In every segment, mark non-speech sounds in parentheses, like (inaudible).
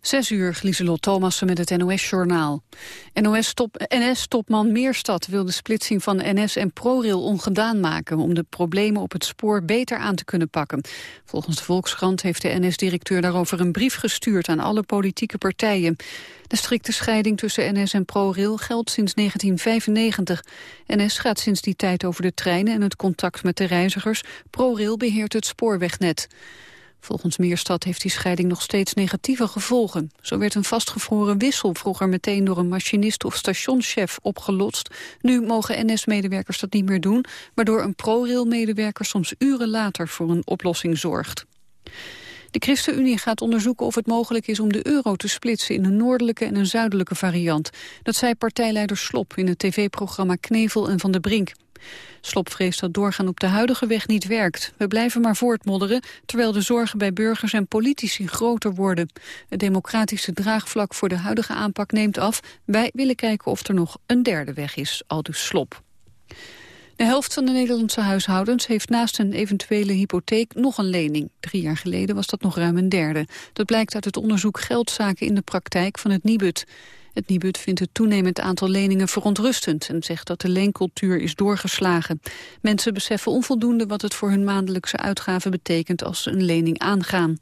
Zes uur, Lieselot Thomassen met het NOS-journaal. NS-topman NS Meerstad wil de splitsing van NS en ProRail ongedaan maken... om de problemen op het spoor beter aan te kunnen pakken. Volgens de Volkskrant heeft de NS-directeur daarover een brief gestuurd... aan alle politieke partijen. De strikte scheiding tussen NS en ProRail geldt sinds 1995. NS gaat sinds die tijd over de treinen en het contact met de reizigers. ProRail beheert het spoorwegnet. Volgens Meerstad heeft die scheiding nog steeds negatieve gevolgen. Zo werd een vastgevroren wissel vroeger meteen door een machinist of stationschef opgelotst. Nu mogen NS-medewerkers dat niet meer doen, waardoor een ProRail-medewerker soms uren later voor een oplossing zorgt. De ChristenUnie gaat onderzoeken of het mogelijk is om de euro te splitsen in een noordelijke en een zuidelijke variant. Dat zei partijleider Slop in het tv-programma Knevel en Van de Brink. Slop vreest dat doorgaan op de huidige weg niet werkt. We blijven maar voortmodderen, terwijl de zorgen bij burgers en politici groter worden. Het democratische draagvlak voor de huidige aanpak neemt af. Wij willen kijken of er nog een derde weg is, aldus Slop. De helft van de Nederlandse huishoudens heeft naast een eventuele hypotheek nog een lening. Drie jaar geleden was dat nog ruim een derde. Dat blijkt uit het onderzoek Geldzaken in de praktijk van het Nibud. Het Nibud vindt het toenemend aantal leningen verontrustend... en zegt dat de leencultuur is doorgeslagen. Mensen beseffen onvoldoende wat het voor hun maandelijkse uitgaven betekent... als ze een lening aangaan.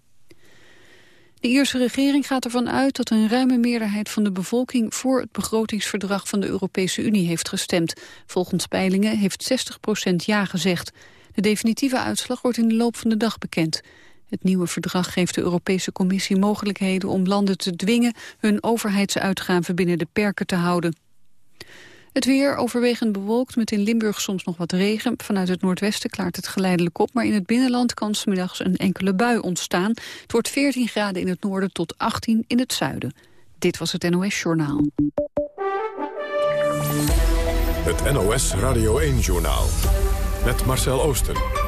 De Ierse regering gaat ervan uit dat een ruime meerderheid van de bevolking voor het begrotingsverdrag van de Europese Unie heeft gestemd. Volgens peilingen heeft 60% ja gezegd. De definitieve uitslag wordt in de loop van de dag bekend. Het nieuwe verdrag geeft de Europese Commissie mogelijkheden om landen te dwingen hun overheidsuitgaven binnen de perken te houden. Het weer overwegend bewolkt met in Limburg soms nog wat regen. Vanuit het noordwesten klaart het geleidelijk op, maar in het binnenland kan smiddags een enkele bui ontstaan. Het wordt 14 graden in het noorden tot 18 in het zuiden. Dit was het NOS Journaal. Het NOS Radio 1 Journaal. Met Marcel Oosten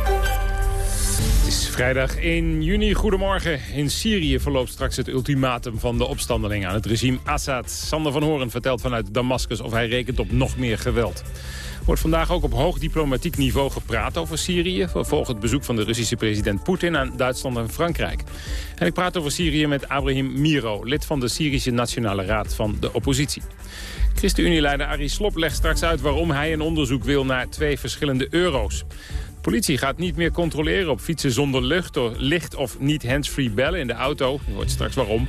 vrijdag 1 juni. Goedemorgen. In Syrië verloopt straks het ultimatum van de opstandelingen aan het regime Assad. Sander van Horen vertelt vanuit Damascus of hij rekent op nog meer geweld. Wordt vandaag ook op hoog diplomatiek niveau gepraat over Syrië... volgens het bezoek van de Russische president Poetin aan Duitsland en Frankrijk. En ik praat over Syrië met Abraham Miro, lid van de Syrische Nationale Raad van de Oppositie. ChristenUnie-leider Arie Slob legt straks uit waarom hij een onderzoek wil naar twee verschillende euro's politie gaat niet meer controleren op fietsen zonder lucht, licht of niet handsfree bellen in de auto. Je hoort straks waarom.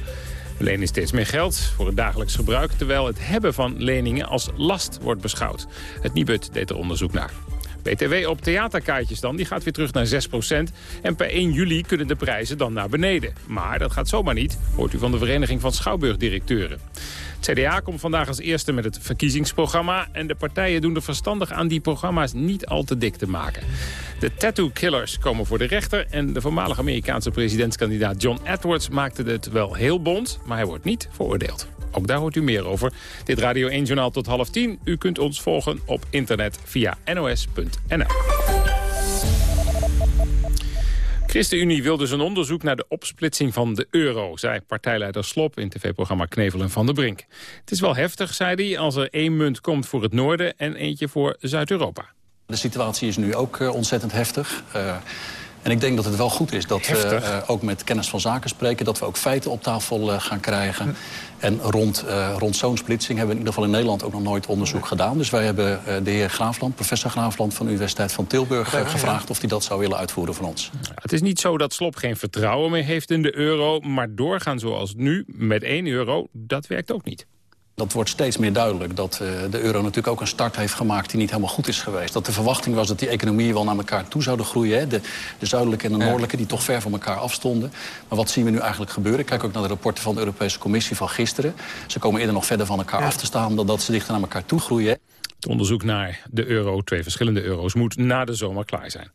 We lenen steeds meer geld voor het dagelijks gebruik... terwijl het hebben van leningen als last wordt beschouwd. Het Nibud deed er onderzoek naar. BTW op theaterkaartjes dan, die gaat weer terug naar 6%. En per 1 juli kunnen de prijzen dan naar beneden. Maar dat gaat zomaar niet, hoort u van de Vereniging van Schouwburgdirecteuren. CDA komt vandaag als eerste met het verkiezingsprogramma... en de partijen doen er verstandig aan die programma's niet al te dik te maken. De tattoo killers komen voor de rechter... en de voormalige Amerikaanse presidentskandidaat John Edwards maakte het wel heel bond... maar hij wordt niet veroordeeld. Ook daar hoort u meer over. Dit Radio 1-journaal tot half tien. U kunt ons volgen op internet via nos.nl. ChristenUnie wil dus een onderzoek naar de opsplitsing van de euro... zei partijleider Slop in tv-programma Knevel en Van der Brink. Het is wel heftig, zei hij, als er één munt komt voor het noorden... en eentje voor Zuid-Europa. De situatie is nu ook uh, ontzettend heftig. Uh, en ik denk dat het wel goed is dat we uh, ook met kennis van zaken spreken... dat we ook feiten op tafel uh, gaan krijgen. Hm. En rond, uh, rond zo'n splitsing hebben we in ieder geval in Nederland ook nog nooit onderzoek gedaan. Dus wij hebben de heer Graafland, professor Graafland van de Universiteit van Tilburg... gevraagd of hij dat zou willen uitvoeren van ons. Het is niet zo dat Slop geen vertrouwen meer heeft in de euro... maar doorgaan zoals nu met 1 euro, dat werkt ook niet. Dat wordt steeds meer duidelijk dat uh, de euro natuurlijk ook een start heeft gemaakt... die niet helemaal goed is geweest. Dat de verwachting was dat die economieën wel naar elkaar toe zouden groeien. Hè? De, de zuidelijke en de noordelijke die toch ver van elkaar afstonden. Maar wat zien we nu eigenlijk gebeuren? Ik kijk ook naar de rapporten van de Europese Commissie van gisteren. Ze komen eerder nog verder van elkaar af te staan... dan dat ze dichter naar elkaar toe groeien. Het onderzoek naar de euro, twee verschillende euro's, moet na de zomer klaar zijn.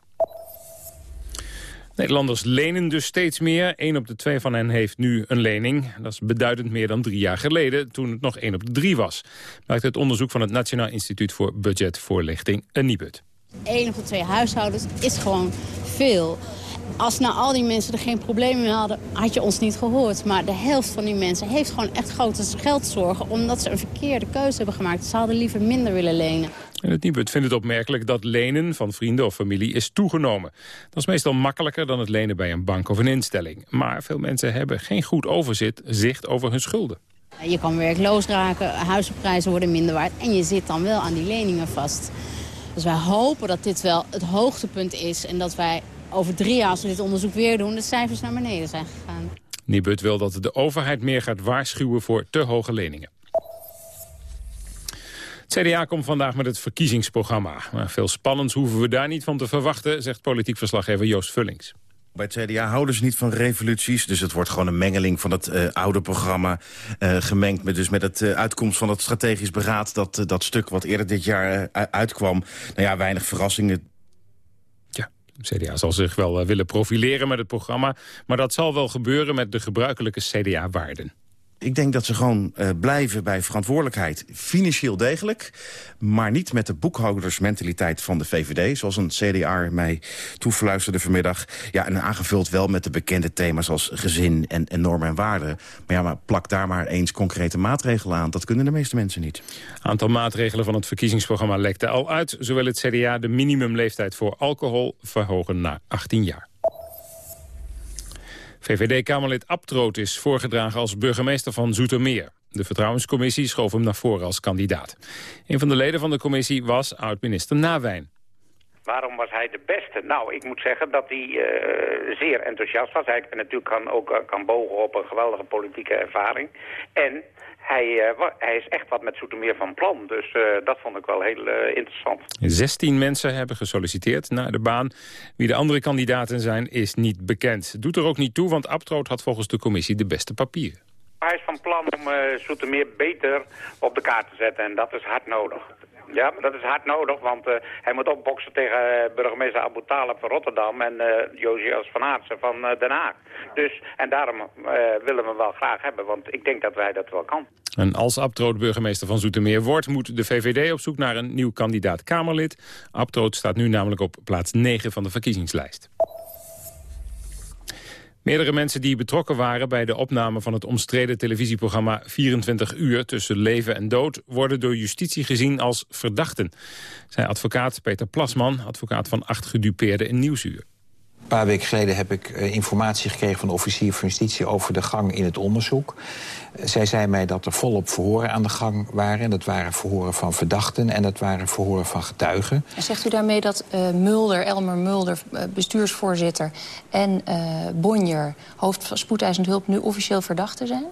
Nederlanders lenen dus steeds meer. Eén op de twee van hen heeft nu een lening. Dat is beduidend meer dan drie jaar geleden, toen het nog één op de drie was. Maakt het onderzoek van het Nationaal Instituut voor Budgetvoorlichting een Nibud. Eén op de twee huishoudens is gewoon veel. Als nou al die mensen er geen problemen mee hadden, had je ons niet gehoord. Maar de helft van die mensen heeft gewoon echt grote geldzorgen... omdat ze een verkeerde keuze hebben gemaakt. Ze hadden liever minder willen lenen. En het Nibud vindt het opmerkelijk dat lenen van vrienden of familie is toegenomen. Dat is meestal makkelijker dan het lenen bij een bank of een instelling. Maar veel mensen hebben geen goed overzicht zicht over hun schulden. Je kan werkloos raken, huizenprijzen worden minder waard... en je zit dan wel aan die leningen vast. Dus wij hopen dat dit wel het hoogtepunt is... en dat wij over drie jaar, als we dit onderzoek weer doen... de cijfers naar beneden zijn gegaan. Nibud wil dat de overheid meer gaat waarschuwen voor te hoge leningen. Het CDA komt vandaag met het verkiezingsprogramma. Maar veel spannends hoeven we daar niet van te verwachten... zegt politiek verslaggever Joost Vullings. Bij het CDA houden ze niet van revoluties. Dus het wordt gewoon een mengeling van het uh, oude programma. Uh, gemengd met, dus met het uh, uitkomst van het strategisch beraad. Dat, dat stuk wat eerder dit jaar uitkwam. Nou ja, weinig verrassingen. CDA zal zich wel willen profileren met het programma. Maar dat zal wel gebeuren met de gebruikelijke CDA-waarden. Ik denk dat ze gewoon uh, blijven bij verantwoordelijkheid. Financieel degelijk, maar niet met de boekhoudersmentaliteit van de VVD... zoals een CDA mij toefluisterde vanmiddag. Ja, en aangevuld wel met de bekende thema's als gezin en, en normen en waarden. Maar ja, maar plak daar maar eens concrete maatregelen aan. Dat kunnen de meeste mensen niet. Aantal maatregelen van het verkiezingsprogramma lekte al uit. Zowel het CDA de minimumleeftijd voor alcohol verhogen naar 18 jaar. VVD-Kamerlid Abtroot is voorgedragen als burgemeester van Zoetermeer. De Vertrouwenscommissie schoof hem naar voren als kandidaat. Een van de leden van de commissie was oud-minister Nawijn. Waarom was hij de beste? Nou, ik moet zeggen dat hij uh, zeer enthousiast was. Hij natuurlijk kan ook uh, kan bogen op een geweldige politieke ervaring. En hij, uh, hij is echt wat met Zoetermeer van plan. Dus uh, dat vond ik wel heel uh, interessant. 16 mensen hebben gesolliciteerd naar de baan. Wie de andere kandidaten zijn is niet bekend. Doet er ook niet toe, want Abtroot had volgens de commissie de beste papieren. Hij is van plan om Zoetermeer beter op de kaart te zetten en dat is hard nodig. Ja, dat is hard nodig, want uh, hij moet opboksen tegen uh, burgemeester Abu Talib van Rotterdam en uh, Josias van Aartsen van Den Haag. Dus, en daarom willen we hem wel graag hebben, want ik denk dat wij dat wel kan. En als Abtroot burgemeester van Zoetermeer wordt, moet de VVD op zoek naar een nieuw kandidaat Kamerlid. Abtroot staat nu namelijk op plaats 9 van de verkiezingslijst. Meerdere mensen die betrokken waren bij de opname van het omstreden televisieprogramma 24 uur tussen leven en dood worden door justitie gezien als verdachten. Zij advocaat Peter Plasman, advocaat van acht gedupeerden in Nieuwsuur. Een paar weken geleden heb ik uh, informatie gekregen van de officier van justitie over de gang in het onderzoek. Uh, zij zei mij dat er volop verhoren aan de gang waren. En dat waren verhoren van verdachten en dat waren verhoren van getuigen. En zegt u daarmee dat uh, Mulder, Elmer Mulder, bestuursvoorzitter... en Bonjer, hoofd van spoedeisend hulp, nu officieel verdachten zijn?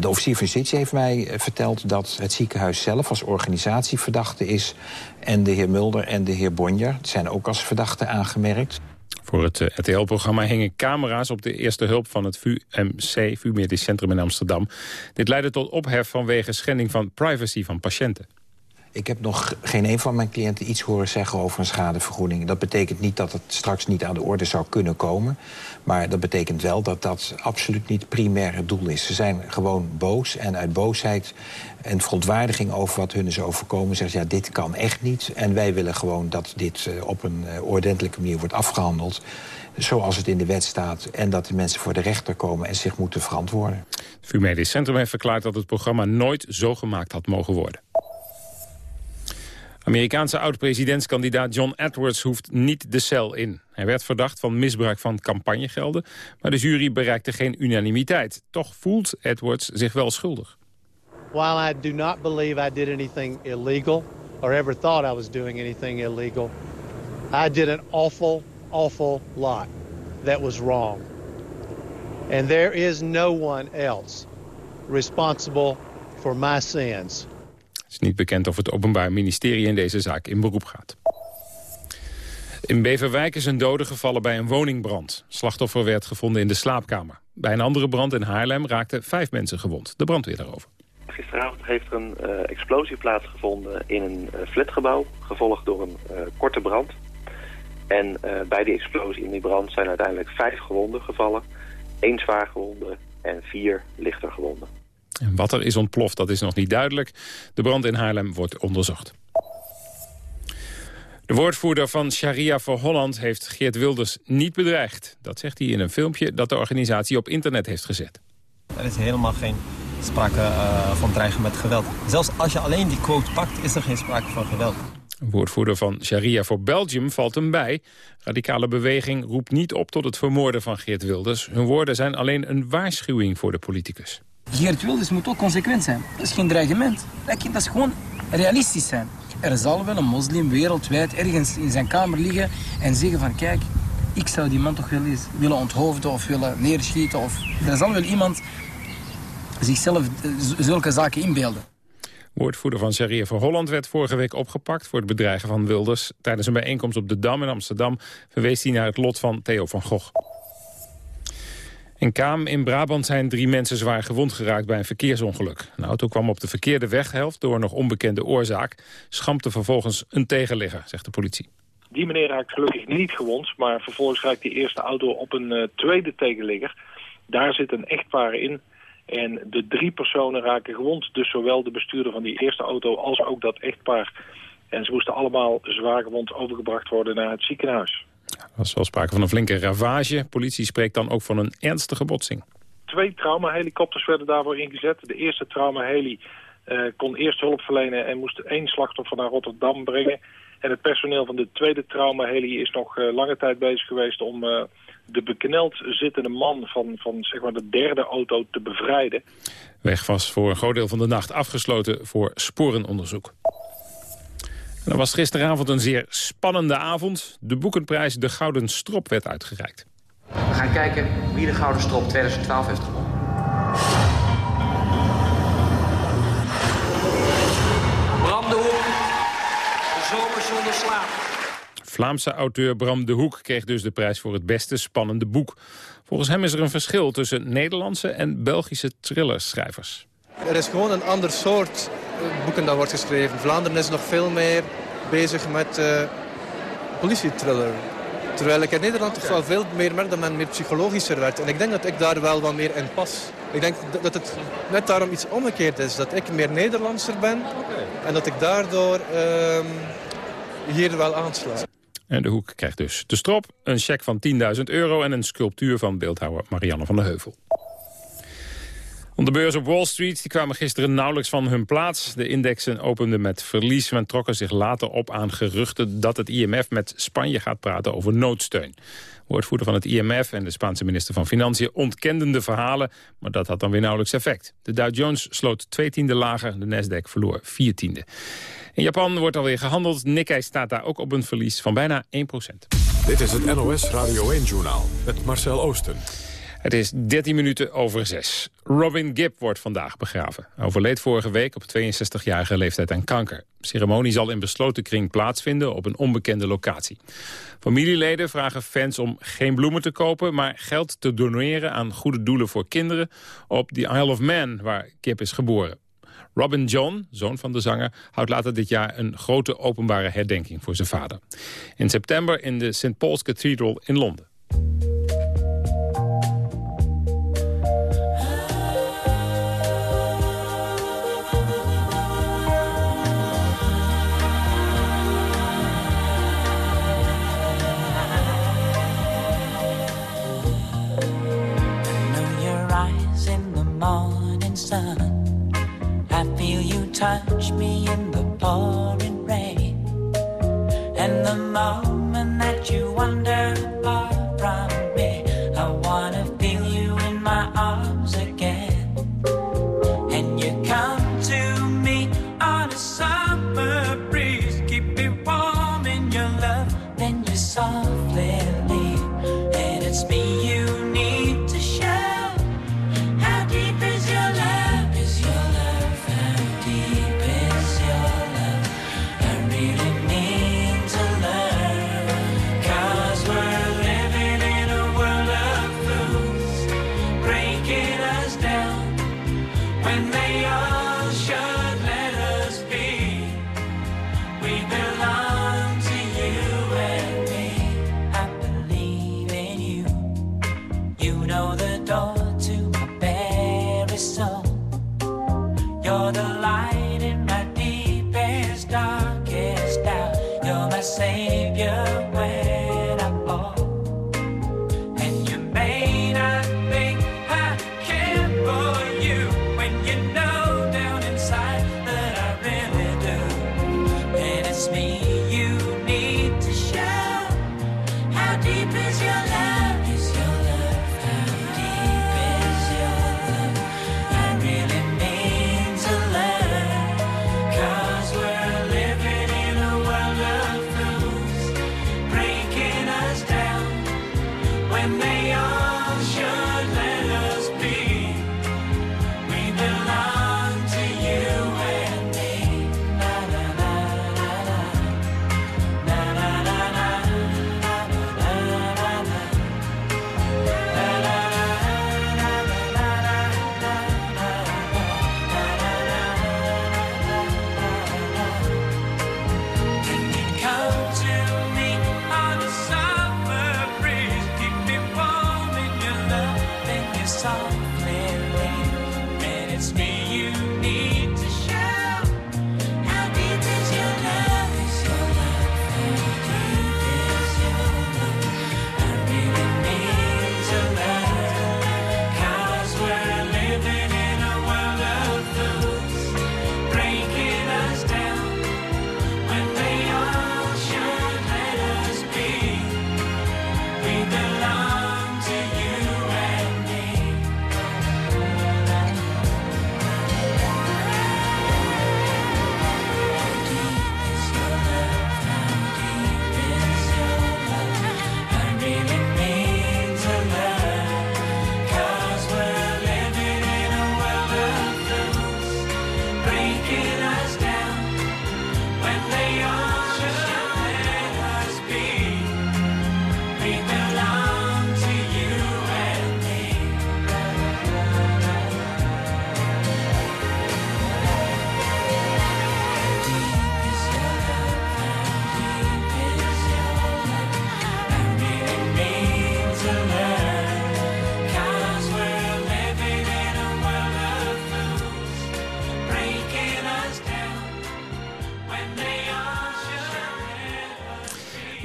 de officier van justitie heeft mij verteld dat het ziekenhuis zelf als organisatie verdachte is. En de heer Mulder en de heer Bonjer zijn ook als verdachten aangemerkt. Voor het RTL-programma hingen camera's op de eerste hulp van het VUMC, VU Medisch Centrum in Amsterdam. Dit leidde tot ophef vanwege schending van privacy van patiënten. Ik heb nog geen een van mijn cliënten iets horen zeggen over een schadevergoeding. Dat betekent niet dat het straks niet aan de orde zou kunnen komen. Maar dat betekent wel dat dat absoluut niet primair het doel is. Ze zijn gewoon boos en uit boosheid en verontwaardiging over wat hun is overkomen... zeggen ja, dit kan echt niet. En wij willen gewoon dat dit uh, op een uh, ordentelijke manier wordt afgehandeld zoals het in de wet staat... en dat de mensen voor de rechter komen en zich moeten verantwoorden. Het VU Medisch Centrum heeft verklaard dat het programma nooit zo gemaakt had mogen worden. Amerikaanse oud-presidentskandidaat John Edwards hoeft niet de cel in. Hij werd verdacht van misbruik van campagnegelden, maar de jury bereikte geen unanimiteit. Toch voelt Edwards zich wel schuldig. While I do not believe I did anything illegal or ever thought I was doing anything illegal, I did an awful, awful lot that was wrong. And there is no one else responsible for my sins. Het is niet bekend of het Openbaar Ministerie in deze zaak in beroep gaat. In Beverwijk is een dode gevallen bij een woningbrand. Slachtoffer werd gevonden in de slaapkamer. Bij een andere brand in Haarlem raakten vijf mensen gewond. De brandweer daarover. Gisteravond heeft er een uh, explosie plaatsgevonden in een uh, flatgebouw... gevolgd door een uh, korte brand. En bij die explosie in die brand zijn uiteindelijk vijf gewonden gevallen. één zwaar gewonde en vier lichter gewonden. En wat er is ontploft, dat is nog niet duidelijk. De brand in Haarlem wordt onderzocht. De woordvoerder van Sharia voor Holland heeft Geert Wilders niet bedreigd. Dat zegt hij in een filmpje dat de organisatie op internet heeft gezet. Er is helemaal geen sprake uh, van dreigen met geweld. Zelfs als je alleen die quote pakt, is er geen sprake van geweld. Een woordvoerder van Sharia voor Belgium valt hem bij. Radicale beweging roept niet op tot het vermoorden van Geert Wilders. Hun woorden zijn alleen een waarschuwing voor de politicus. Geert Wilders moet ook consequent zijn. Dat is geen dreigement. Dat is gewoon realistisch zijn. Er zal wel een moslim wereldwijd ergens in zijn kamer liggen en zeggen van kijk, ik zou die man toch wel eens willen onthoofden of willen neerschieten. Of... Er zal wel iemand zichzelf zulke zaken inbeelden. Woordvoerder van Sharia voor Holland werd vorige week opgepakt... voor het bedreigen van Wilders. Tijdens een bijeenkomst op de Dam in Amsterdam... verwees hij naar het lot van Theo van Gogh. In Kaam in Brabant zijn drie mensen zwaar gewond geraakt bij een verkeersongeluk. Een auto kwam op de verkeerde weghelft door nog onbekende oorzaak. Schampte vervolgens een tegenligger, zegt de politie. Die meneer raakt gelukkig niet gewond, maar vervolgens raakt die eerste auto op een uh, tweede tegenligger. Daar zit een echtpaar in en de drie personen raken gewond. Dus zowel de bestuurder van die eerste auto als ook dat echtpaar. En ze moesten allemaal zwaar gewond overgebracht worden naar het ziekenhuis. Er was wel sprake van een flinke ravage. Politie spreekt dan ook van een ernstige botsing. Twee traumahelikopters werden daarvoor ingezet. De eerste traumaheli uh, kon eerst hulp verlenen en moest één slachtoffer naar Rotterdam brengen. En het personeel van de tweede traumaheli is nog uh, lange tijd bezig geweest om uh, de bekneld zittende man van, van zeg maar de derde auto te bevrijden. Weg was voor een groot deel van de nacht afgesloten voor sporenonderzoek. En dan was gisteravond een zeer spannende avond. De boekenprijs De Gouden Strop werd uitgereikt. We gaan kijken wie de Gouden Strop 2012 heeft gewonnen. Bram de Hoek, De Zomer zonder slaap. Vlaamse auteur Bram de Hoek kreeg dus de prijs voor het beste spannende boek. Volgens hem is er een verschil tussen Nederlandse en Belgische thrillerschrijvers. Er is gewoon een ander soort boeken dat wordt geschreven. Vlaanderen is nog veel meer bezig met uh, politietriller. Terwijl ik in Nederland toch wel veel meer merk dat men meer psychologischer werd. En ik denk dat ik daar wel wat meer in pas. Ik denk dat het net daarom iets omgekeerd is. Dat ik meer Nederlandser ben. En dat ik daardoor uh, hier wel aansla. En de Hoek krijgt dus de strop, een cheque van 10.000 euro... en een sculptuur van beeldhouwer Marianne van der Heuvel. De beurs op Wall Street die kwamen gisteren nauwelijks van hun plaats. De indexen openden met verlies en trokken zich later op aan geruchten... dat het IMF met Spanje gaat praten over noodsteun. Woordvoerder van het IMF en de Spaanse minister van Financiën ontkenden de verhalen... maar dat had dan weer nauwelijks effect. De Dow Jones sloot twee tiende lager, de Nasdaq verloor vier tiende. In Japan wordt alweer gehandeld. Nikkei staat daar ook op een verlies van bijna 1% Dit is het NOS Radio 1-journaal met Marcel Oosten. Het is 13 minuten over 6. Robin Gibb wordt vandaag begraven. Hij overleed vorige week op 62-jarige leeftijd aan kanker. De ceremonie zal in besloten kring plaatsvinden op een onbekende locatie. Familieleden vragen fans om geen bloemen te kopen... maar geld te doneren aan goede doelen voor kinderen... op the Isle of Man, waar Gibb is geboren. Robin John, zoon van de zanger, houdt later dit jaar een grote openbare herdenking voor zijn vader. In september in de St. Paul's Cathedral in Londen. now.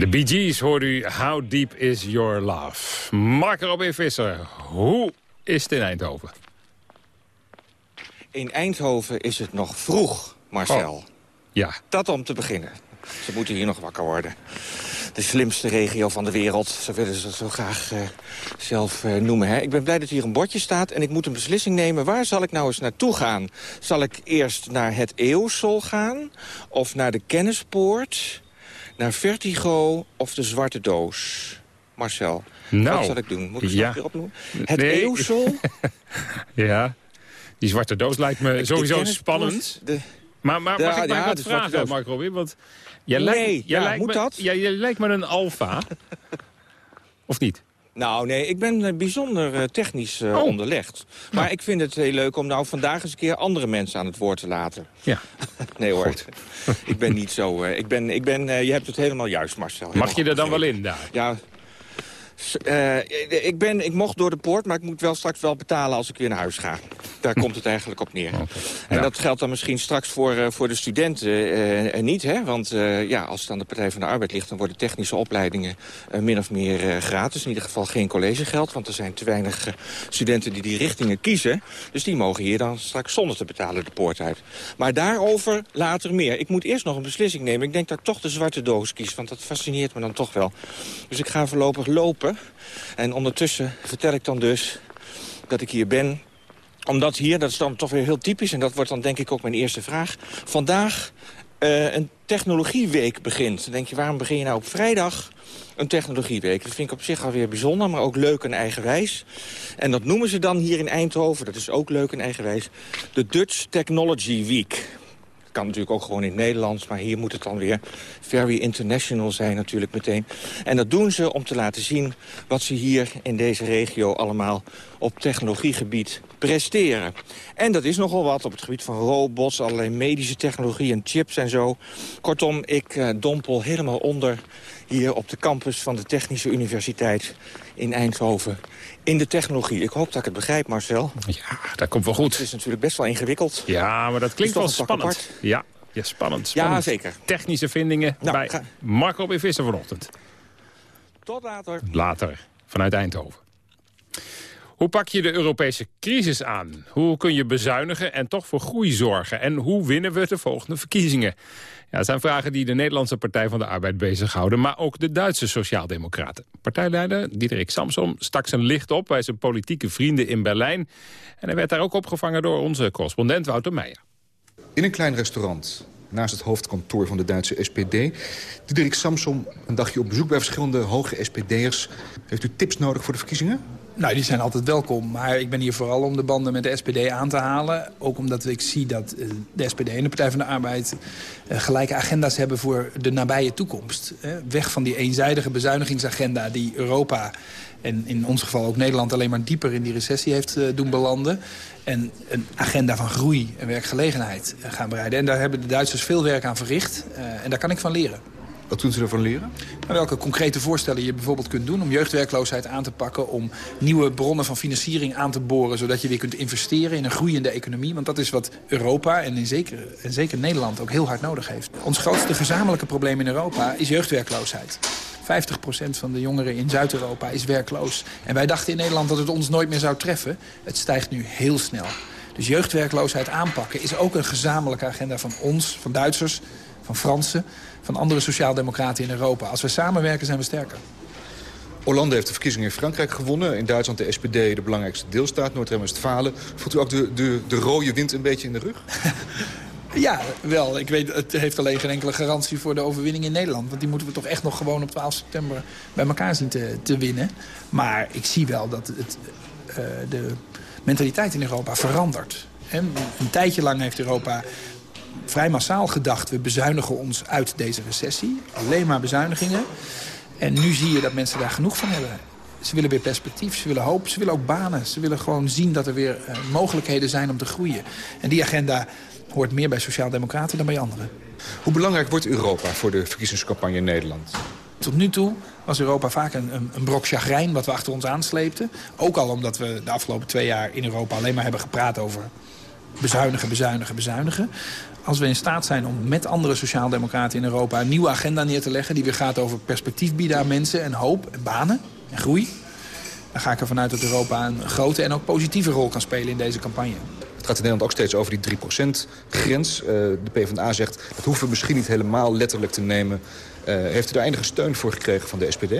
De Bee Gees hoort u How Deep Is Your Love. Mark Robin Visser, hoe is het in Eindhoven? In Eindhoven is het nog vroeg, Marcel. Oh. Ja. Dat om te beginnen. Ze moeten hier nog wakker worden. De slimste regio van de wereld, zo willen ze het zo graag eh, zelf eh, noemen. Hè? Ik ben blij dat hier een bordje staat en ik moet een beslissing nemen. Waar zal ik nou eens naartoe gaan? Zal ik eerst naar het Eeuwsol gaan? Of naar de Kennispoort? Naar Vertigo of de Zwarte Doos? Marcel, Nou, wat zal ik doen? Moet ik het ja. weer opnoemen? Het Nee. Eeuwsol? (laughs) Ja, die zwarte doos lijkt me de sowieso spannend. de- Maar, maar Ja, mag ik ja, wat de vragen. Mark Robin? Want jij Nee, lijkt, jij ja, lijkt moet me, dat? Jij lijkt me een alfa. (laughs) of niet? Nou, nee, ik ben eh, bijzonder eh, technisch eh, Oh. onderlegd. Maar ik vind het heel leuk om nou vandaag eens een keer andere mensen aan het woord te laten. Ja. (laughs) Nee hoor, ik ben niet zo... ik ben, ik ben, je hebt het helemaal juist, Marcel. Mag je er dan wel in daar? Ja, eh, ik, ben, ik mocht door de poort, maar ik moet wel straks wel betalen als ik weer naar huis ga. Daar komt het eigenlijk op neer. En Ja. dat geldt dan misschien straks voor, eh, voor de studenten eh, niet. Hè? Want ja, als het aan de Partij van de Arbeid ligt... dan worden technische opleidingen min of meer gratis. In ieder geval geen collegegeld. Want er zijn te weinig studenten die die richtingen kiezen. Dus die mogen hier dan straks zonder te betalen de poort uit. Maar daarover later meer. Ik moet eerst nog een beslissing nemen. Ik denk dat ik toch de zwarte doos kies. Want dat fascineert me dan toch wel. Dus ik ga voorlopig lopen. En ondertussen vertel ik dan dus dat ik hier ben omdat hier, dat is dan toch weer heel typisch... en dat wordt dan denk ik ook mijn eerste vraag... vandaag eh, een technologieweek begint. Dan denk je, waarom begin je nou op vrijdag een technologieweek? Dat vind ik op zich alweer bijzonder, maar ook leuk en eigenwijs. En dat noemen ze dan hier in Eindhoven, dat is ook leuk en eigenwijs... de Dutch Technology Week. Kan natuurlijk ook gewoon in het Nederlands, maar hier moet het dan weer very international zijn natuurlijk meteen. En dat doen ze om te laten zien wat ze hier in deze regio allemaal op technologiegebied presteren. En dat is nogal wat op het gebied van robots, allerlei medische technologie en chips en zo. Kortom, ik eh, dompel helemaal onder hier op de campus van de Technische Universiteit in Eindhoven. In de technologie. Ik hoop dat ik het begrijp, Marcel. Ja, dat komt wel goed. Het is natuurlijk best wel ingewikkeld. Ja, maar dat klinkt wel spannend. apart? Ja, ja, spannend, Ja, zeker. Technische vindingen Nou, bij ga- Mark Robin Visser vanochtend. Tot later. Later, vanuit Eindhoven. Hoe pak je de Europese crisis aan? Hoe kun je bezuinigen en toch voor groei zorgen? En hoe winnen we de volgende verkiezingen? Ja, dat zijn vragen die de Nederlandse Partij van de Arbeid bezighouden... maar ook de Duitse Sociaaldemocraten. Partijleider Diederik Samsom stak zijn licht op... bij zijn politieke vrienden in Berlijn. En hij werd daar ook opgevangen door onze correspondent Wouter Meijer. In een klein restaurant naast het hoofdkantoor van de Duitse SPD. Diederik Samsom, een dagje op bezoek bij verschillende hoge SPD'ers. Heeft u tips nodig voor de verkiezingen? Nou, die zijn altijd welkom. Maar ik ben hier vooral om de banden met de SPD aan te halen. Ook omdat ik zie dat eh, de SPD en de Partij van de Arbeid... eh, gelijke agenda's hebben voor de nabije toekomst. Weg van die eenzijdige bezuinigingsagenda die Europa... en in ons geval ook Nederland alleen maar dieper in die recessie heeft eh, doen belanden. En een agenda van groei en werkgelegenheid gaan bereiden. En daar hebben de Duitsers veel werk aan verricht. en daar kan ik van leren. Wat kunt u ervan leren? Nou, welke concrete voorstellen je bijvoorbeeld kunt doen om jeugdwerkloosheid aan te pakken... om nieuwe bronnen van financiering aan te boren... zodat je weer kunt investeren in een groeiende economie. Want dat is wat Europa en, in zeker, en zeker Nederland ook heel hard nodig heeft. Ons grootste gezamenlijke probleem in Europa is jeugdwerkloosheid. 50% van de jongeren in Zuid-Europa is werkloos. En wij dachten in Nederland dat het ons nooit meer zou treffen. Het stijgt nu heel snel. Dus jeugdwerkloosheid aanpakken is ook een gezamenlijke agenda van ons, van Duitsers, van Fransen, van andere sociaaldemocraten in Europa. Als we samenwerken zijn we sterker. Hollande heeft de verkiezingen in Frankrijk gewonnen. In Duitsland de SPD, de belangrijkste deelstaat, Noord-Rijn-Westfalen. Voelt u ook de, de, de rode wind een beetje in de rug? (laughs) Ja, wel. Ik weet, het heeft alleen geen enkele garantie voor de overwinning in Nederland. Want die moeten we toch echt nog gewoon op 12 september bij elkaar zien te, te winnen. Maar ik zie wel dat het, uh, de mentaliteit in Europa verandert. En een tijdje lang heeft Europa vrij massaal gedacht... we bezuinigen ons uit deze recessie. Alleen maar bezuinigingen. En nu zie je dat mensen daar genoeg van hebben. Ze willen weer perspectief, ze willen hoop, ze willen ook banen. Ze willen gewoon zien dat er weer uh, mogelijkheden zijn om te groeien. En die agenda hoort meer bij sociaaldemocraten dan bij anderen. Hoe belangrijk wordt Europa voor de verkiezingscampagne in Nederland? Tot nu toe was Europa vaak een, een, een brok chagrijn wat we achter ons aansleepten. Ook al omdat we de afgelopen twee jaar in Europa alleen maar hebben gepraat over bezuinigen, bezuinigen, bezuinigen. Als we in staat zijn om met andere sociaaldemocraten in Europa... een nieuwe agenda neer te leggen die weer gaat over perspectief bieden aan mensen... en hoop en banen en groei... dan ga ik ervan uit dat Europa een grote en ook positieve rol kan spelen in deze campagne. Het gaat in Nederland ook steeds over die 3%-grens. Uh, de PvdA zegt, dat hoeven we misschien niet helemaal letterlijk te nemen. Uh, heeft u daar enige steun voor gekregen van de SPD?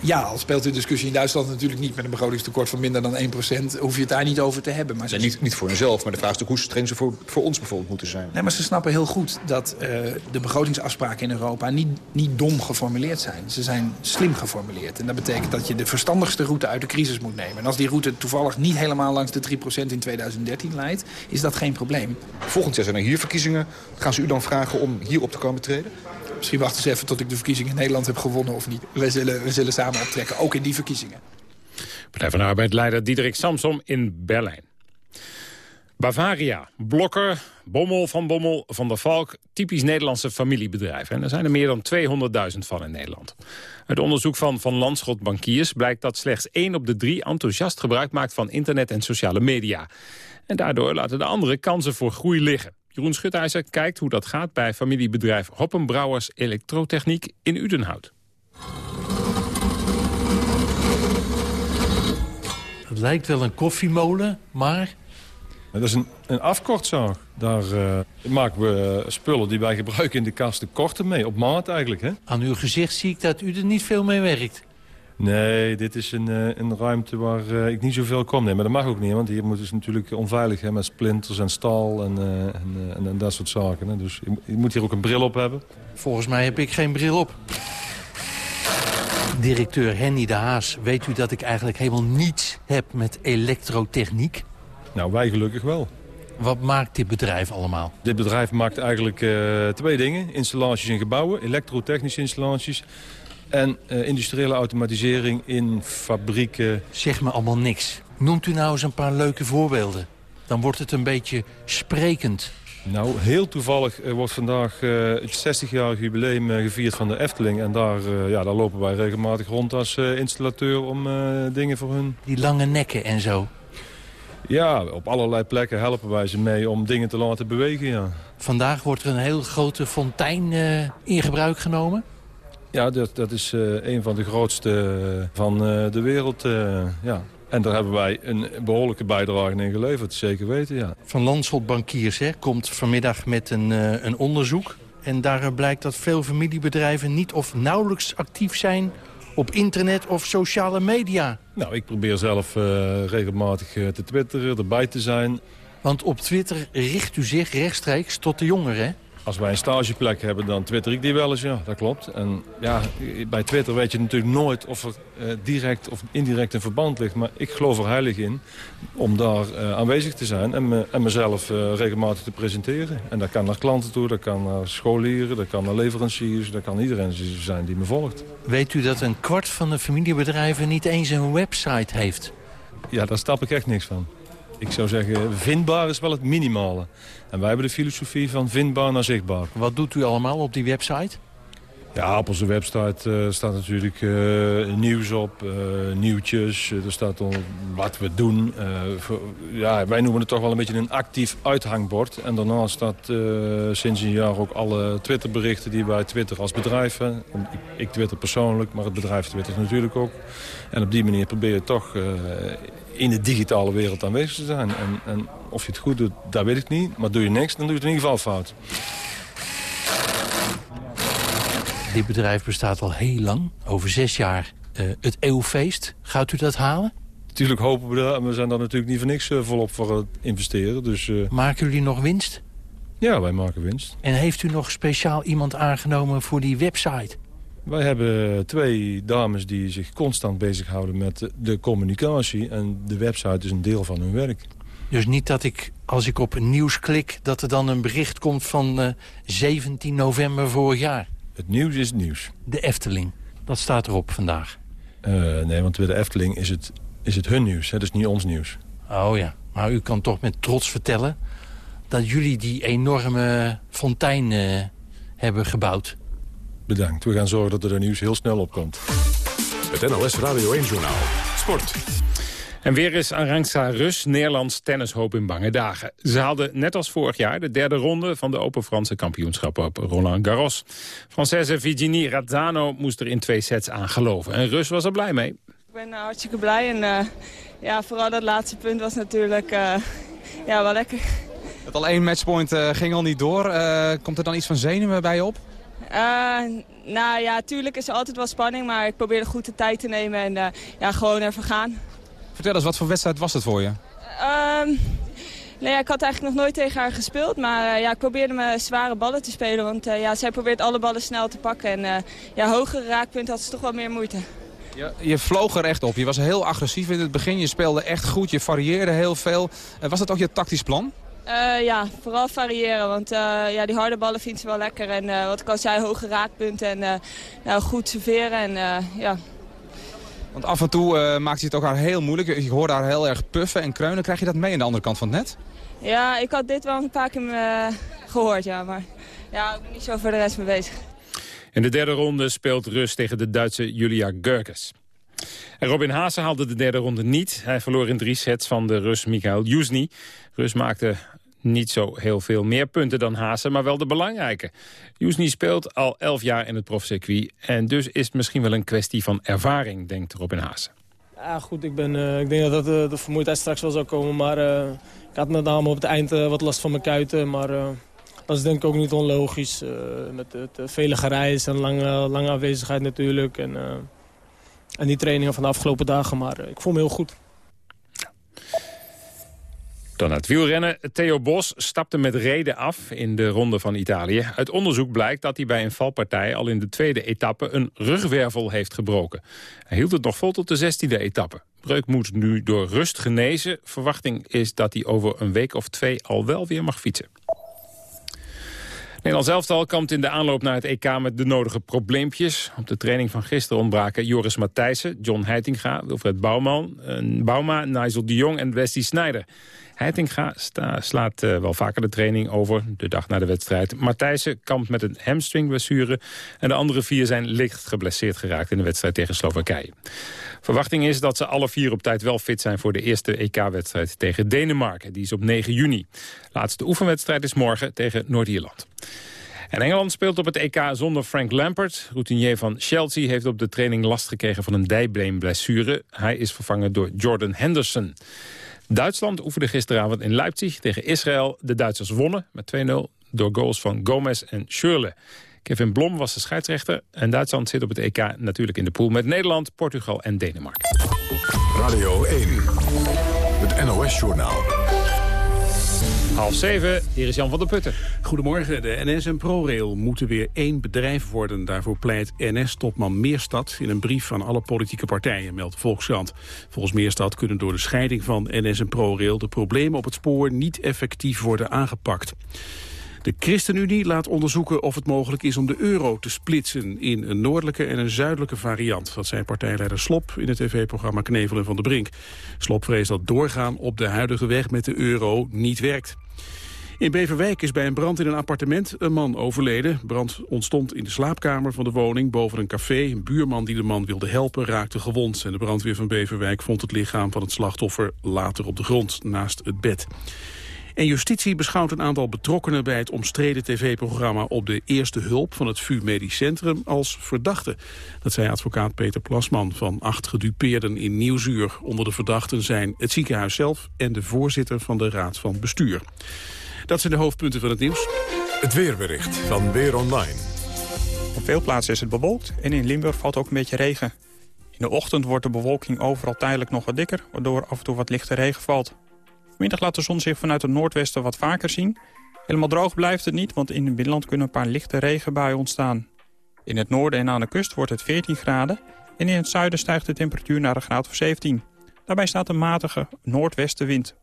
Ja, al speelt de discussie in Duitsland natuurlijk niet... met een begrotingstekort van minder dan 1% hoef je het daar niet over te hebben. Maar nee, niet, niet voor hunzelf, maar de vraag is hoe streng ze voor, voor ons bijvoorbeeld moeten zijn. Nee, maar ze snappen heel goed dat uh, de begrotingsafspraken in Europa... Niet, niet dom geformuleerd zijn. Ze zijn slim geformuleerd. En dat betekent dat je de verstandigste route uit de crisis moet nemen. En als die route toevallig niet helemaal langs de 3% in 2013 leidt... is dat geen probleem. Volgend jaar zijn er hier verkiezingen. Gaan ze u dan vragen om hier op te komen treden? Misschien wachten ze even tot ik de verkiezingen in Nederland heb gewonnen of niet. We zullen, we zullen samen optrekken, ook in die verkiezingen. Partij van de Arbeid-leider Diederik Samsom in Berlijn. Bavaria, Blokker, Bommel van Bommel, Van der Valk... typisch Nederlandse familiebedrijven. En er zijn er meer dan 200.000 van in Nederland. Uit onderzoek van Van Landschot Bankiers blijkt dat slechts 1 op de 3... enthousiast gebruik maakt van internet en sociale media. En daardoor laten de anderen kansen voor groei liggen. Jeroen Schutijzer kijkt hoe dat gaat bij familiebedrijf Hoppenbrouwers Elektrotechniek in Udenhout. Het lijkt wel een koffiemolen, maar... Dat is een, een afkortzaag. Daar uh, maken we spullen die wij gebruiken in de kast de korten mee, op maat eigenlijk. Hè? Aan uw gezicht zie ik dat u er niet veel mee werkt. Nee, dit is een, uh, een ruimte waar uh, ik niet zoveel kom. Nee, maar dat mag ook niet, want hier moet het natuurlijk onveilig hè, met splinters en staal en, uh, en, en, en, dat soort zaken. Hè. Dus je, je, moet hier ook een bril op hebben. Volgens mij heb ik geen bril op. Directeur Henny de Haas, weet u dat ik eigenlijk helemaal niets heb met elektrotechniek? Nou, wij gelukkig wel. Wat maakt dit bedrijf allemaal? Dit bedrijf maakt eigenlijk twee dingen. Installaties in gebouwen, elektrotechnische installaties en uh, industriële automatisering in fabrieken. Zeg me allemaal niks. Noemt u nou eens een paar leuke voorbeelden. Dan wordt het een beetje sprekend. Nou, heel toevallig uh, wordt vandaag uh, het 60-jarig jubileum gevierd van de Efteling. En daar, ja, daar lopen wij regelmatig rond als installateur om dingen voor hun... Die lange nekken en zo. Ja, op allerlei plekken helpen wij ze mee om dingen te laten bewegen, ja. Vandaag wordt er een heel grote fontein in gebruik genomen. Ja, dat, dat is uh, een van de grootste van uh, de wereld. Uh, ja. En daar hebben wij een behoorlijke bijdrage in geleverd, zeker weten, ja. Van Landschot Bankiers hè, komt vanmiddag met een, een onderzoek. En daaruit blijkt dat veel familiebedrijven niet of nauwelijks actief zijn op internet of sociale media. Nou, ik probeer zelf regelmatig te twitteren, erbij te zijn. Want op Twitter richt u zich rechtstreeks tot de jongeren, hè? Als wij een stageplek hebben, dan twitter ik die wel eens, ja, dat klopt. En ja, bij Twitter weet je natuurlijk nooit of er uh, direct of indirect een verband ligt. Maar ik geloof er heilig in om daar uh, aanwezig te zijn en, me, en mezelf uh, regelmatig te presenteren. En dat kan naar klanten toe, dat kan naar scholieren, dat kan naar leveranciers. Dat kan iedereen zijn die me volgt. Weet u dat een kwart van de familiebedrijven niet eens een website heeft? Ja, daar stap ik echt niks van. Ik zou zeggen, vindbaar is wel het minimale. En wij hebben de filosofie van vindbaar naar zichtbaar. Wat doet u allemaal op die website? Ja, op onze website uh, staat natuurlijk uh, nieuws op, uh, nieuwtjes. er staat al wat we doen. Voor, ja, wij noemen het toch wel een beetje een actief uithangbord. En daarnaast staat sinds een jaar ook alle Twitterberichten die wij Twitter als bedrijf. Hè. Ik, ik, twitter persoonlijk, maar het bedrijf twittert natuurlijk ook. En op die manier probeer je toch in de digitale wereld aanwezig te zijn. En, en of je het goed doet, dat weet ik niet. Maar doe je niks, dan doe je het in ieder geval fout. Dit bedrijf bestaat al heel lang, over zes jaar. Uh, het eeuwfeest, gaat u dat halen? Natuurlijk hopen we dat. We zijn daar natuurlijk niet voor niks uh, volop voor het investeren. Dus, uh... Maken jullie nog winst? Ja, wij maken winst. En heeft u nog speciaal iemand aangenomen voor die website? Wij hebben twee dames die zich constant bezighouden met de communicatie. En de website is een deel van hun werk. Dus niet dat ik, als ik op nieuws klik... dat er dan een bericht komt van 17 november vorig jaar? Het nieuws is het nieuws. De Efteling, dat staat erop vandaag. Uh, nee, want bij de Efteling is het, is het hun nieuws, het is niet ons nieuws. Oh ja, maar u kan toch met trots vertellen... dat jullie die enorme fontein uh, hebben gebouwd. Bedankt, we gaan zorgen dat er een nieuws heel snel opkomt. Het NLS Radio 1-journaal. Sport. En weer is Arantxa Rus Nederlands tennishoop in bange dagen. Ze haalde net als vorig jaar de derde ronde van de Open Franse kampioenschap op Roland Garros. Française Virginie Razzano moest er in twee sets aan geloven. En Rus was er blij mee. Ik ben uh, hartstikke blij en uh, ja, vooral dat laatste punt was natuurlijk uh, ja, wel lekker. Het al één matchpoint ging al niet door. komt er dan iets van zenuwen bij je op? nou ja, tuurlijk is er altijd wel spanning, maar ik probeerde goed de tijd te nemen en ja, gewoon even gaan. Vertel eens, wat voor wedstrijd was het voor je? Um, nee, ik had eigenlijk nog nooit tegen haar gespeeld. Maar uh, ja, ik probeerde me zware ballen te spelen. Want uh, ja, zij probeert alle ballen snel te pakken. En uh, ja, hogere raakpunten had ze toch wel meer moeite. Je, je vloog er echt op. Je was heel agressief in het begin. Je speelde echt goed. Je varieerde heel veel. was dat ook je tactisch plan? Ja, vooral variëren. Want ja, die harde ballen vindt ze wel lekker. En wat ik al zei, hoge raakpunten en nou, goed serveren. En ja, want af en toe uh, maakt hij het ook haar heel moeilijk. Je hoort haar heel erg puffen en kreunen. Krijg je dat mee aan de andere kant van het net? Ja, ik had dit wel een paar keer uh, gehoord, ja. Maar ja, ik ben niet zo voor de rest mee bezig. In de derde ronde speelt Rus tegen de Duitse Julia Gerkes. En Robin Haase haalde de derde ronde niet. Hij verloor in drie sets van de Rus Mikhail Jusny. Rus maakte niet zo heel veel meer punten dan Haase, maar wel de belangrijke. Jusni speelt al elf jaar in het profcircuit... en dus is het misschien wel een kwestie van ervaring, denkt Robin Haase. Ja, goed, ik, ben, uh, ik denk dat uh, de vermoeidheid straks wel zou komen. Maar uh, ik had met name op het eind wat last van mijn kuiten. Maar dat is denk ik ook niet onlogisch. met het vele gereis en lange, lange aanwezigheid natuurlijk. En, en die trainingen van de afgelopen dagen. Maar ik voel me heel goed. Dan het wielrennen. Theo Bos stapte met reden af in de Ronde van Italië. Uit onderzoek blijkt dat hij bij een valpartij al in de tweede etappe een rugwervel heeft gebroken. Hij hield het nog vol tot de zestiende etappe. Breuk moet nu door rust genezen. Verwachting is dat hij over een week of twee al wel weer mag fietsen. Nederlands elftal komt in de aanloop naar het EK met de nodige probleempjes. Op de training van gisteren ontbraken Joris Matthijssen, John Heitinga, Wilfred Bouwman, Bauma, Nigel de Jong en Wesley Sneijder. Heitinga slaat uh, wel vaker de training over, de dag na de wedstrijd. Matthijssen kampt met een hamstringblessure. En de andere vier zijn licht geblesseerd geraakt in de wedstrijd tegen Slowakije. Verwachting is dat ze alle vier op tijd wel fit zijn voor de eerste EK-wedstrijd tegen Denemarken. Die is op 9 juni. Laatste oefenwedstrijd is morgen tegen Noord-Ierland. En Engeland speelt op het EK zonder Frank Lampert. Routinier van Chelsea heeft op de training last gekregen van een dijbeenblessure. Hij is vervangen door Jordan Henderson. Duitsland oefende gisteravond in Leipzig tegen Israël. De Duitsers wonnen met 2-0 door goals van Gomez en Schürrle. Kevin Blom was de scheidsrechter. En Duitsland zit op het EK natuurlijk in de pool met Nederland, Portugal en Denemarken. Radio 1, het NOS-journaal. Half zeven, hier is Jan van der Putten. Goedemorgen. De NS en ProRail moeten weer één bedrijf worden. Daarvoor pleit NS-topman Meerstad in een brief aan alle politieke partijen, meldt Volkskrant. Volgens Meerstad kunnen door de scheiding van NS en ProRail de problemen op het spoor niet effectief worden aangepakt. De ChristenUnie laat onderzoeken of het mogelijk is om de euro te splitsen in een noordelijke en een zuidelijke variant. Dat zei partijleider Slop in het tv-programma Knevelen van de Brink. Slop vreest dat doorgaan op de huidige weg met de euro niet werkt. In Beverwijk is bij een brand in een appartement een man overleden. Brand ontstond in de slaapkamer van de woning boven een café. Een buurman die de man wilde helpen raakte gewond. En de brandweer van Beverwijk vond het lichaam van het slachtoffer later op de grond naast het bed. En justitie beschouwt een aantal betrokkenen bij het omstreden tv-programma op de eerste hulp van het VU Medisch Centrum als verdachte. Dat zei advocaat Peter Plasman van acht gedupeerden in Nieuwsuur. Onder de verdachten zijn het ziekenhuis zelf en de voorzitter van de Raad van Bestuur. Dat zijn de hoofdpunten van het nieuws. Het weerbericht van Weer Online. Op veel plaatsen is het bewolkt en in Limburg valt ook een beetje regen. In de ochtend wordt de bewolking overal tijdelijk nog wat dikker... waardoor af en toe wat lichte regen valt. Vanmiddag laat de zon zich vanuit het noordwesten wat vaker zien. Helemaal droog blijft het niet, want in het binnenland kunnen een paar lichte regenbuien ontstaan. In het noorden en aan de kust wordt het 14 graden... en in het zuiden stijgt de temperatuur naar een graad of 17. Daarbij staat een matige noordwestenwind.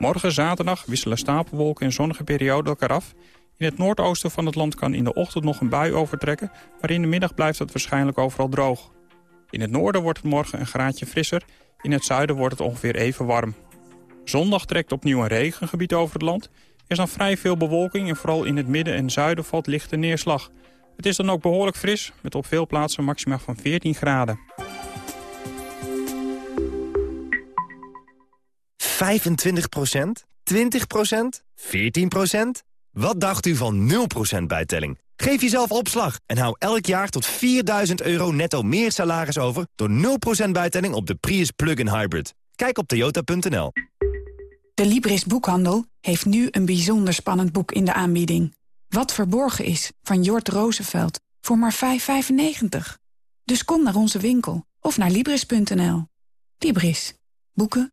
Morgen zaterdag wisselen stapelwolken en zonnige perioden elkaar af. In het noordoosten van het land kan in de ochtend nog een bui overtrekken... maar in de middag blijft het waarschijnlijk overal droog. In het noorden wordt het morgen een graadje frisser. In het zuiden wordt het ongeveer even warm. Zondag trekt opnieuw een regengebied over het land. Er is dan vrij veel bewolking en vooral in het midden en zuiden valt lichte neerslag. Het is dan ook behoorlijk fris, met op veel plaatsen maxima van 14 graden. 25% 20% 14% Wat dacht u van 0% bijtelling? Geef jezelf opslag en hou elk jaar tot 4000 euro netto meer salaris over... door 0% bijtelling op de Prius Plug-in Hybrid. Kijk op toyota.nl. De Libris Boekhandel heeft nu een bijzonder spannend boek in de aanbieding. Wat verborgen is, van Jort Roosevelt, voor maar 5,95. Dus kom naar onze winkel of naar Libris.nl. Libris. Boeken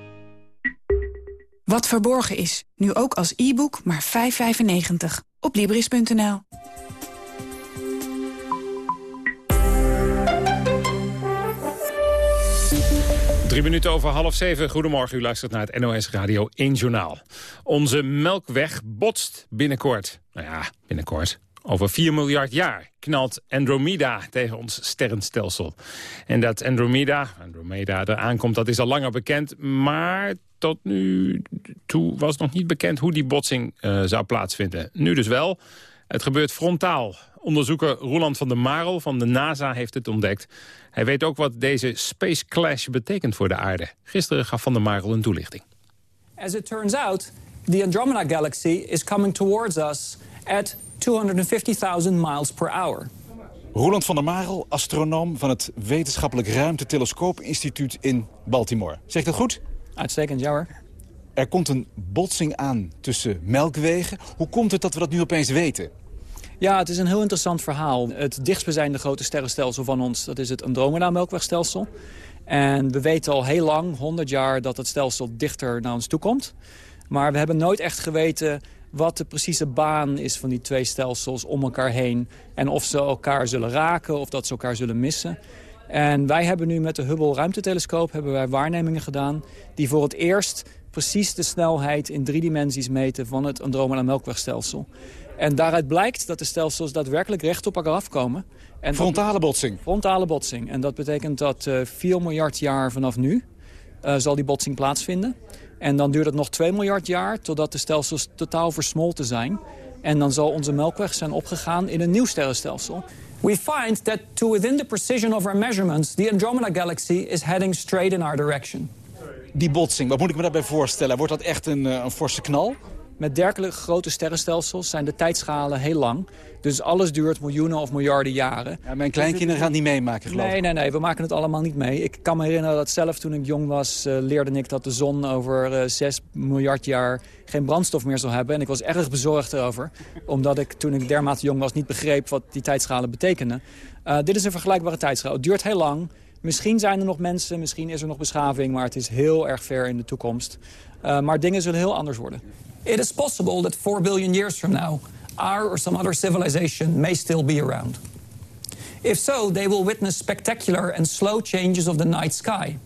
Wat verborgen is, nu ook als e-book maar 5,95. Op Libris.nl. Drie minuten over half zeven. Goedemorgen, u luistert naar het NOS Radio 1 Journaal. Onze melkweg botst binnenkort. Nou ja, binnenkort. Over 4 miljard jaar knalt Andromeda tegen ons sterrenstelsel. En dat Andromeda, Andromeda er aankomt, dat is al langer bekend. Maar tot nu toe was nog niet bekend hoe die botsing uh, zou plaatsvinden. Nu dus wel. Het gebeurt frontaal. Onderzoeker Roland van der Marel van de NASA heeft het ontdekt. Hij weet ook wat deze space clash betekent voor de aarde. Gisteren gaf Van der Marel een toelichting. As it turns out, the Andromeda Galaxy is coming towards us at 250.000 miles per hour. Roland van der Marel, astronoom van het Wetenschappelijk Ruimtetelescoop-instituut in Baltimore. Zegt dat goed? Uitstekend, hoor. Er komt een botsing aan tussen melkwegen. Hoe komt het dat we dat nu opeens weten? Ja, het is een heel interessant verhaal. Het dichtstbijzijnde grote sterrenstelsel van ons, dat is het Andromeda-melkwegstelsel. En we weten al heel lang, 100 jaar, dat het stelsel dichter naar ons toe komt. Maar we hebben nooit echt geweten wat de precieze baan is van die twee stelsels om elkaar heen. En of ze elkaar zullen raken of dat ze elkaar zullen missen. En wij hebben nu met de Hubble ruimtetelescoop hebben wij waarnemingen gedaan... die voor het eerst precies de snelheid in drie dimensies meten van het Andromeda-melkwegstelsel. En daaruit blijkt dat de stelsels daadwerkelijk recht op elkaar afkomen. En frontale botsing? Frontale botsing. En dat betekent dat uh, 4 miljard jaar vanaf nu uh, zal die botsing plaatsvinden. En dan duurt het nog 2 miljard jaar totdat de stelsels totaal versmolten zijn. En dan zal onze melkweg zijn opgegaan in een nieuw sterrenstelsel. We find that to within the precision of our measurements... the Andromeda Galaxy is heading straight in our direction. Die botsing, wat moet ik me daarbij voorstellen? Wordt dat echt een, een forse knal? Met dergelijke grote sterrenstelsels zijn de tijdschalen heel lang. Dus alles duurt miljoenen of miljarden jaren. Ja, mijn kleinkinderen gaan het niet meemaken, geloof ik. Nee, nee, nee, we maken het allemaal niet mee. Ik kan me herinneren dat zelf toen ik jong was... Uh, leerde ik dat de zon over uh, 6 miljard jaar geen brandstof meer zal hebben. En ik was erg bezorgd erover. Omdat ik toen ik dermate jong was niet begreep wat die tijdschalen betekenen. Uh, dit is een vergelijkbare tijdschaal. Het duurt heel lang. Misschien zijn er nog mensen, misschien is er nog beschaving... maar het is heel erg ver in de toekomst. Maar dingen zullen heel anders worden. It is possible that 4 billion years from now our or some other civilization may still be around. If so, they will witness spectacular and slow changes of the night sky.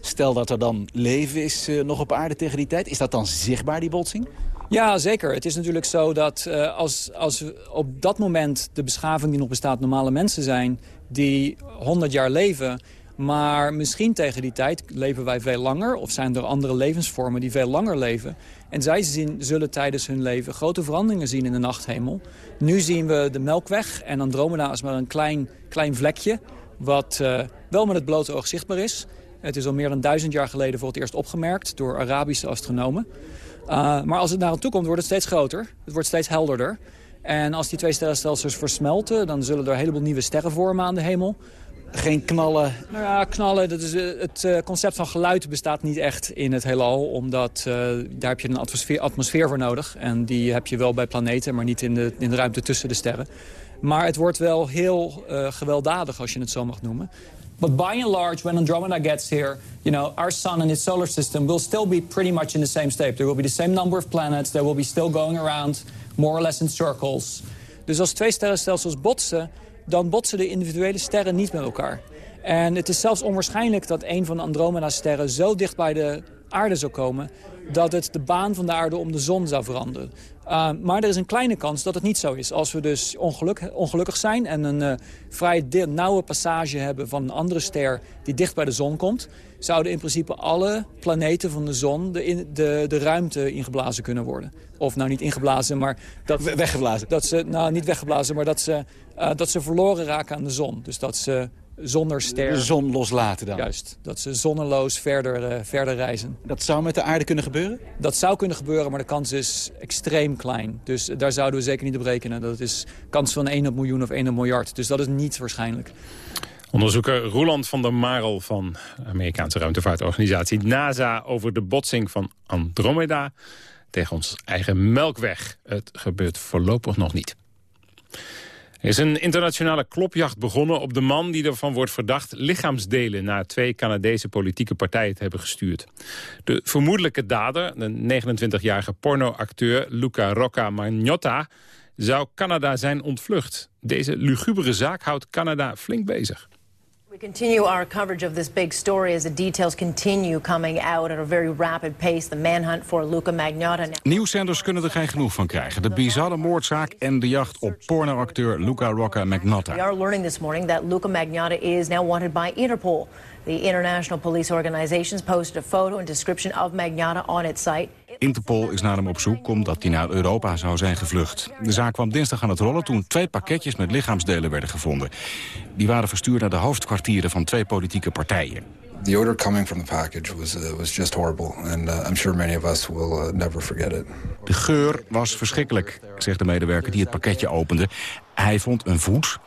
Stel dat er dan leven is uh, nog op aarde tegen die tijd. Is dat dan zichtbaar, die botsing? Ja, zeker. Het is natuurlijk zo dat uh, als, als op dat moment de beschaving die nog bestaat normale mensen zijn... die 100 jaar leven, maar misschien tegen die tijd leven wij veel langer... of zijn er andere levensvormen die veel langer leven. En zij zien, zullen tijdens hun leven grote veranderingen zien in de nachthemel. Nu zien we de Melkweg en Andromeda als maar een klein, klein vlekje... wat uh, wel met het blote oog zichtbaar is. Het is al meer dan duizend jaar geleden voor het eerst opgemerkt... door Arabische astronomen. Uh, maar als het naar toe komt, wordt het steeds groter. Het wordt steeds helderder. En als die twee sterrenstelsels versmelten... dan zullen er een heleboel nieuwe sterren vormen aan de hemel. Geen knallen? Nou ja, knallen. Dat is, het uh, concept van geluid bestaat niet echt in het heelal. Omdat uh, daar heb je een atmosfeer, atmosfeer voor nodig. En die heb je wel bij planeten, maar niet in de, in de ruimte tussen de sterren. Maar het wordt wel heel uh, gewelddadig, als je het zo mag noemen. But by and large, when Andromeda gets here, you know, our sun and its solar system will still be pretty much in the same state. There will be the same number of planets. They will be still going around more or less in circles. Dus als twee sterrenstelsels botsen, dan botsen de individuele sterren niet met elkaar. En het is zelfs onwaarschijnlijk dat een van de Andromeda-sterren zo dicht bij de aarde zou komen... dat het de baan van de aarde om de zon zou veranderen. Uh, maar er is een kleine kans dat het niet zo is. Als we dus ongeluk, ongelukkig zijn en een uh, vrij nauwe passage hebben van een andere ster die dicht bij de zon komt... zouden in principe alle planeten van de zon de, in, de, de ruimte ingeblazen kunnen worden. Of nou niet ingeblazen, maar... Dat, weggeblazen? Dat ze, nou, niet weggeblazen, maar dat ze, uh, dat ze verloren raken aan de zon. Dus dat ze zonder ster... De zon loslaten dan? Juist, dat ze zonneloos verder, uh, verder reizen. Dat zou met de aarde kunnen gebeuren? Dat zou kunnen gebeuren, maar de kans is extreem klein. Dus daar zouden we zeker niet op rekenen. Dat is kans van 1 op miljoen of 1 op miljard. Dus dat is niet waarschijnlijk. Onderzoeker Roland van der Marel van de Amerikaanse ruimtevaartorganisatie NASA... over de botsing van Andromeda tegen ons eigen Melkweg. Het gebeurt voorlopig nog niet. Er is een internationale klopjacht begonnen op de man die ervan wordt verdacht lichaamsdelen naar twee Canadese politieke partijen te hebben gestuurd. De vermoedelijke dader, de 29-jarige pornoacteur Luca Rocca Magnotta, zou Canada zijn ontvlucht. Deze lugubere zaak houdt Canada flink bezig. We continue our coverage of this big story as the details continue coming out at a very rapid pace. The manhunt for Luca Magnotta. Nieuwszenders kunnen er geen genoeg van krijgen. De bizarre moordzaak en de jacht op pornoacteur Luca Rocca Magnotta. We are learning this morning that Luca Magnotta is now wanted by Interpol. The international police organizations posted a photo and description of Magnotta on its site. Interpol is naar hem op zoek omdat hij naar Europa zou zijn gevlucht. De zaak kwam dinsdag aan het rollen toen twee pakketjes met lichaamsdelen werden gevonden. Die waren verstuurd naar de hoofdkwartieren van twee politieke partijen. The odor coming from the package was uh, was just horrible and uh, I'm sure many of us will uh, never forget it. De geur was verschrikkelijk, zegt de medewerker die het pakketje opende. Hij vond een voet,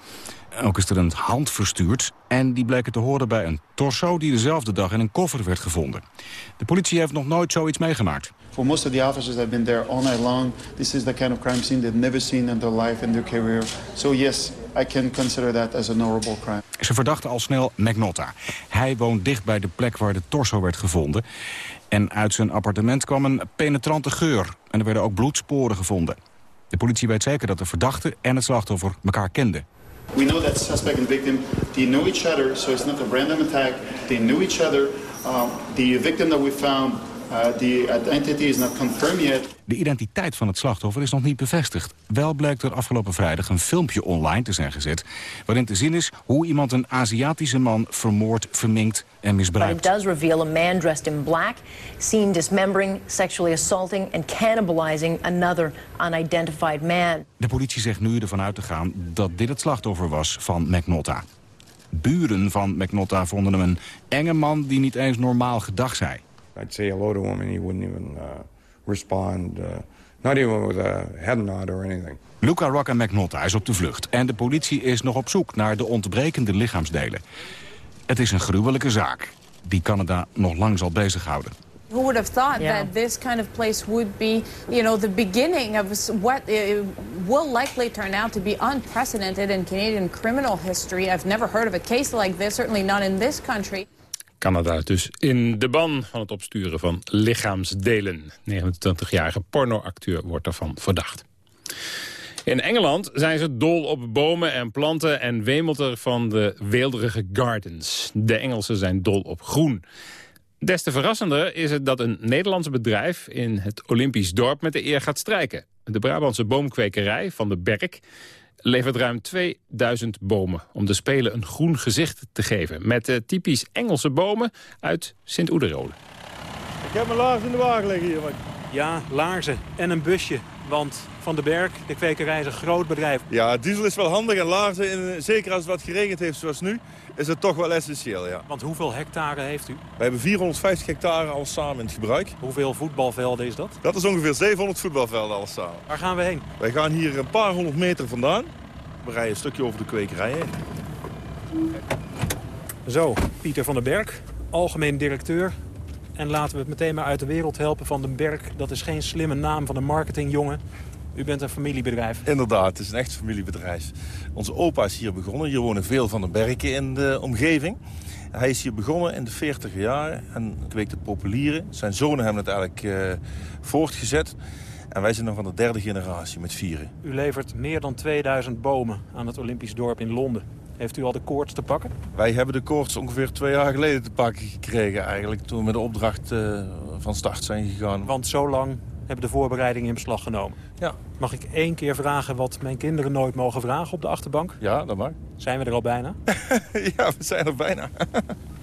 ook is er een hand verstuurd... en die bleken te horen bij een torso die dezelfde dag in een koffer werd gevonden. De politie heeft nog nooit zoiets meegemaakt. For most of the officers have been there all night long, this is the kind of crime scene they've never seen in their life and their career. So yes, I can consider that as a horrible crime. Ze verdachten al snel Magnotta. Hij woont dicht bij de plek waar de torso werd gevonden. En uit zijn appartement kwam een penetrante geur. En er werden ook bloedsporen gevonden. De politie weet zeker dat de verdachte en het slachtoffer elkaar kenden. We know that suspect and victim, they know each other, so it's not a random attack. They knew each other. Um, the victim that we found, the identity is not confirmed yet. De identiteit van het slachtoffer is nog niet bevestigd. Wel bleek er afgelopen vrijdag een filmpje online te zijn gezet... waarin te zien is hoe iemand een Aziatische man vermoord, verminkt en misbruikt. But it does reveal a man dressed in black, seen dismembering, sexually assaulting and cannibalizing another unidentified man. De politie zegt nu ervan uit te gaan dat dit het slachtoffer was van McNotta. Buren van McNotta vonden hem een enge man die niet eens normaal gedag zei. I'd say hello to him and he wouldn't even uh, respond. Uh, not even with a head nod or anything. Luca Rocca McNotta is op de vlucht en de politie is nog op zoek naar de ontbrekende lichaamsdelen. Het is een gruwelijke zaak die Canada nog lang zal bezighouden. Who would have thought yeah. that this kind of place would be, you know, the beginning of what will likely turn out to be unprecedented in Canadian criminal history? I've never heard of a case like this, certainly not in this country. Canada dus in de ban van het opsturen van lichaamsdelen. 29-jarige pornoacteur wordt ervan verdacht. In Engeland zijn ze dol op bomen en planten en wemelt er van de weelderige gardens. De Engelsen zijn dol op groen. Des te verrassender is het dat een Nederlands bedrijf in het Olympisch dorp met de eer gaat strijken. De Brabantse boomkwekerij van de Berk levert ruim 2000 bomen om de Spelen een groen gezicht te geven. Met de typisch Engelse bomen uit Sint-Oederode. Ik heb mijn laars in de wagen liggen hier. Ja, laarzen en een busje. Want Van den Berg, de kwekerij, is een groot bedrijf. Ja, diesel is wel handig en in, zeker als het wat geregend heeft zoals nu, is het toch wel essentieel, ja. Want hoeveel hectare heeft u? We hebben 450 hectare al samen in het gebruik. Hoeveel voetbalvelden is dat? Dat is ongeveer 700 voetbalvelden al samen. Waar gaan we heen? Wij gaan hier een paar honderd meter vandaan. We rijden een stukje over de kwekerij heen. Zo, Pieter van den Berg, algemeen directeur. En laten we het meteen maar uit de wereld helpen van den Berg. Dat is geen slimme naam van een marketingjongen. U bent een familiebedrijf. Inderdaad, het is een echt familiebedrijf. Onze opa is hier begonnen. Hier wonen veel van de berken in de omgeving. Hij is hier begonnen in de 40 jaren en kweekte populieren. Zijn zonen hebben het eigenlijk uh, voortgezet. En wij zijn nog van de derde generatie met vieren. U levert meer dan 2000 bomen aan het Olympisch dorp in Londen. Heeft u al de koorts te pakken? Wij hebben de koorts ongeveer twee jaar geleden te pakken gekregen eigenlijk. Toen we met de opdracht uh, van start zijn gegaan. Want zo lang hebben de voorbereidingen in beslag genomen. Ja. Mag ik één keer vragen wat mijn kinderen nooit mogen vragen op de achterbank? Ja, dat mag. Zijn we er al bijna? (laughs) ja, we zijn er bijna. (laughs)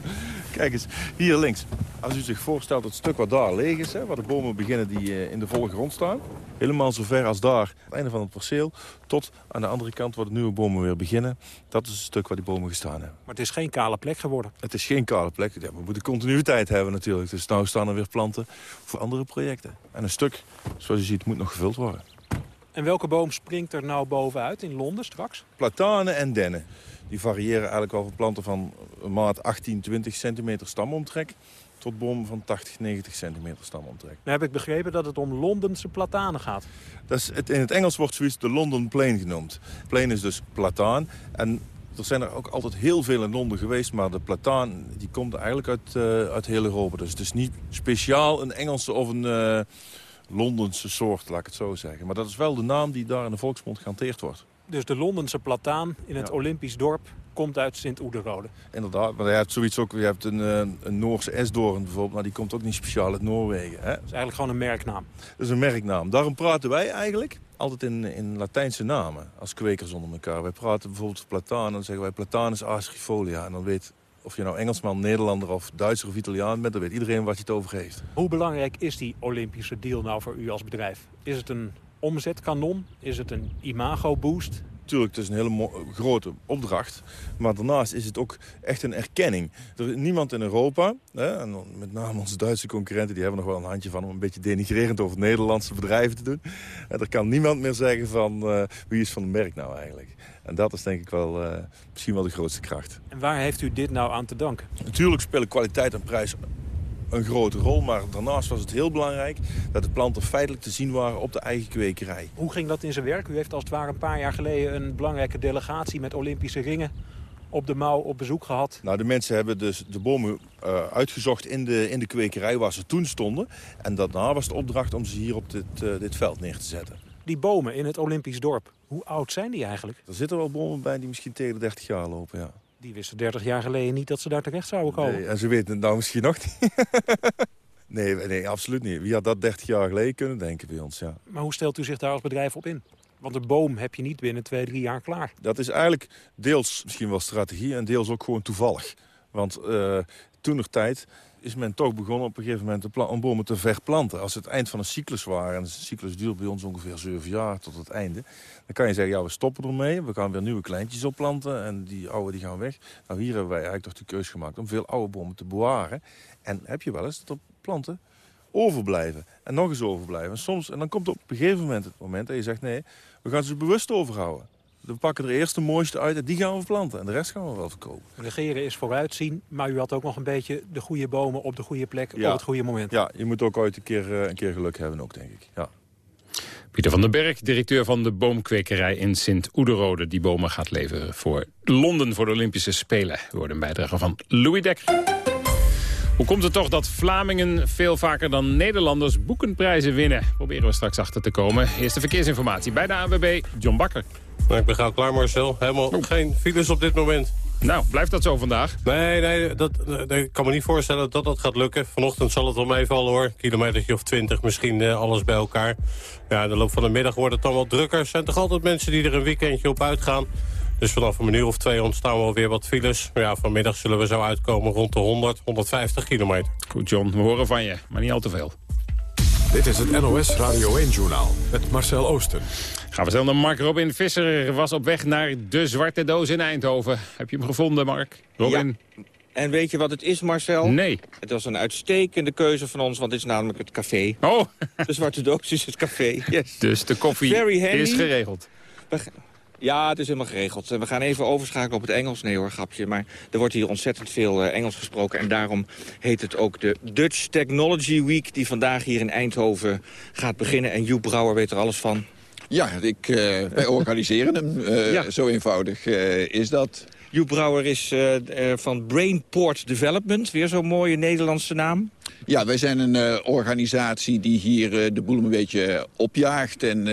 Kijk eens, hier links. Als u zich voorstelt het stuk wat daar leeg is, hè, waar de bomen beginnen die uh, in de volle grond staan. Helemaal zo ver als daar, het einde van het perceel, tot aan de andere kant waar de nieuwe bomen weer beginnen. Dat is het stuk waar die bomen gestaan hebben. Maar het is geen kale plek geworden? Het is geen kale plek. Ja, we moeten continuïteit hebben natuurlijk. Dus nou staan er weer planten voor andere projecten. En een stuk, zoals je ziet, moet nog gevuld worden. En welke boom springt er nou bovenuit in Londen straks? Platanen en dennen. Die variëren eigenlijk van planten van maat 18, 20 centimeter stamomtrek tot bomen van 80, 90 centimeter stamomtrek. Nu heb ik begrepen dat het om Londense platanen gaat. Dat is het, in het Engels wordt zoiets de London Plain genoemd. Plain is dus plataan. En er zijn er ook altijd heel veel in Londen geweest, maar de plataan die komt eigenlijk uit, uh, uit heel Europa. Dus het is niet speciaal een Engelse of een uh, Londense soort, laat ik het zo zeggen. Maar dat is wel de naam die daar in de volksmond gehanteerd wordt. Dus de Londense plataan in het ja. Olympisch dorp komt uit Sint-Oederode. Inderdaad, maar je hebt zoiets ook. Je hebt een, een Noorse esdoorn bijvoorbeeld, maar die komt ook niet speciaal uit Noorwegen. Hè? Dat is eigenlijk gewoon een merknaam. Dat is een merknaam. Daarom praten wij eigenlijk altijd in, in Latijnse namen als kwekers onder elkaar. Wij praten bijvoorbeeld plataan en dan zeggen wij platanus asrifolia. En dan weet of je nou Engelsman, Nederlander of Duitser of Italiaan bent, dan weet iedereen wat je het over heeft. Hoe belangrijk is die Olympische deal nou voor u als bedrijf? Is het een omzetkanon? Is het een imago-boost? Natuurlijk, het is een hele grote opdracht. Maar daarnaast is het ook echt een erkenning. Er is niemand in Europa, hè, en met name onze Duitse concurrenten... die hebben nog wel een handje van om een beetje denigrerend over Nederlandse bedrijven te doen. En er kan niemand meer zeggen van uh, wie is van het merk nou eigenlijk. En dat is denk ik wel uh, misschien wel de grootste kracht. En waar heeft u dit nou aan te danken? Natuurlijk spelen kwaliteit en prijs een grote rol. Maar daarnaast was het heel belangrijk dat de planten feitelijk te zien waren op de eigen kwekerij. Hoe ging dat in zijn werk? U heeft als het ware een paar jaar geleden een belangrijke delegatie met Olympische ringen op de mouw op bezoek gehad. Nou, de mensen hebben dus de bomen uh, uitgezocht in de, in de kwekerij waar ze toen stonden. En daarna was de opdracht om ze hier op dit, uh, dit veld neer te zetten. Die bomen in het Olympisch dorp, hoe oud zijn die eigenlijk? Er zitten wel bomen bij die misschien tegen de 30 jaar lopen, ja. Die wisten 30 jaar geleden niet dat ze daar terecht zouden komen. Nee, en ze weten het nou misschien nog niet. (laughs) nee, nee, absoluut niet. Wie had dat 30 jaar geleden kunnen denken bij ons, ja. Maar hoe stelt u zich daar als bedrijf op in? Want een boom heb je niet binnen twee, drie jaar klaar. Dat is eigenlijk deels misschien wel strategie en deels ook gewoon toevallig. Want uh, toen nog tijd is men toch begonnen op een gegeven moment om bomen te verplanten. Als het eind van een cyclus waren, en de cyclus duurt bij ons ongeveer zeven jaar tot het einde... dan kan je zeggen, ja, we stoppen ermee, we gaan weer nieuwe kleintjes opplanten... en die oude die gaan weg. Nou, hier hebben wij eigenlijk toch de keuze gemaakt om veel oude bomen te bewaren. En heb je wel eens dat er planten overblijven en nog eens overblijven. En, soms, en dan komt op een gegeven moment het moment dat je zegt... nee, we gaan ze bewust overhouden. We pakken er eerst de mooiste uit en die gaan we planten. En de rest gaan we wel verkopen. Regeren is vooruitzien, maar u had ook nog een beetje de goede bomen op de goede plek ja. op het goede moment. Ja, je moet ook ooit een keer, een keer geluk hebben ook, denk ik. Ja. Pieter van den Berg, directeur van de boomkwekerij in Sint-Oederode... die bomen gaat leveren voor Londen voor de Olympische Spelen. We worden een bijdrage van Louis Dekker. Hoe komt het toch dat Vlamingen veel vaker dan Nederlanders boekenprijzen winnen? Proberen we straks achter te komen. Eerste verkeersinformatie bij de ANWB, John Bakker. Nou, ik ben gauw klaar Marcel. Helemaal geen files op dit moment. Nou, blijft dat zo vandaag? Nee, nee, dat, ik kan me niet voorstellen dat dat gaat lukken. Vanochtend zal het wel meevallen hoor. Kilometertje of twintig, misschien eh, alles bij elkaar. Ja, in de loop van de middag wordt het dan wel drukker. Er zijn toch altijd mensen die er een weekendje op uitgaan. Dus vanaf een uur of twee ontstaan wel weer wat files. Maar ja, vanmiddag zullen we zo uitkomen rond de 100, 150 kilometer. Goed John, we horen van je, maar niet al te veel. Dit is het NOS Radio 1-journaal met Marcel Oosten. Gaan we snel naar Mark Robin Visser. Was op weg naar de Zwarte Doos in Eindhoven. Heb je hem gevonden, Mark? Robin? En weet je wat het is, Marcel? Nee. Het was een uitstekende keuze van ons, want het is namelijk het café. Oh! De Zwarte Doos is het café, (laughs) yes. Dus de koffie Very handy. is geregeld. We Ja, het is helemaal geregeld. We gaan even overschakelen op het Engels. Nee hoor, grapje. Maar er wordt hier ontzettend veel eh, Engels gesproken. En daarom heet het ook de Dutch Technology Week... die vandaag hier in Eindhoven gaat beginnen. En Joep Brouwer weet er alles van. Ja, ik, eh, wij organiseren hem. Eh, Ja. Zo eenvoudig is dat. Joep Brouwer is van Brainport Development. Weer zo'n mooie Nederlandse naam. Ja, wij zijn een organisatie die hier de boel een beetje opjaagt. En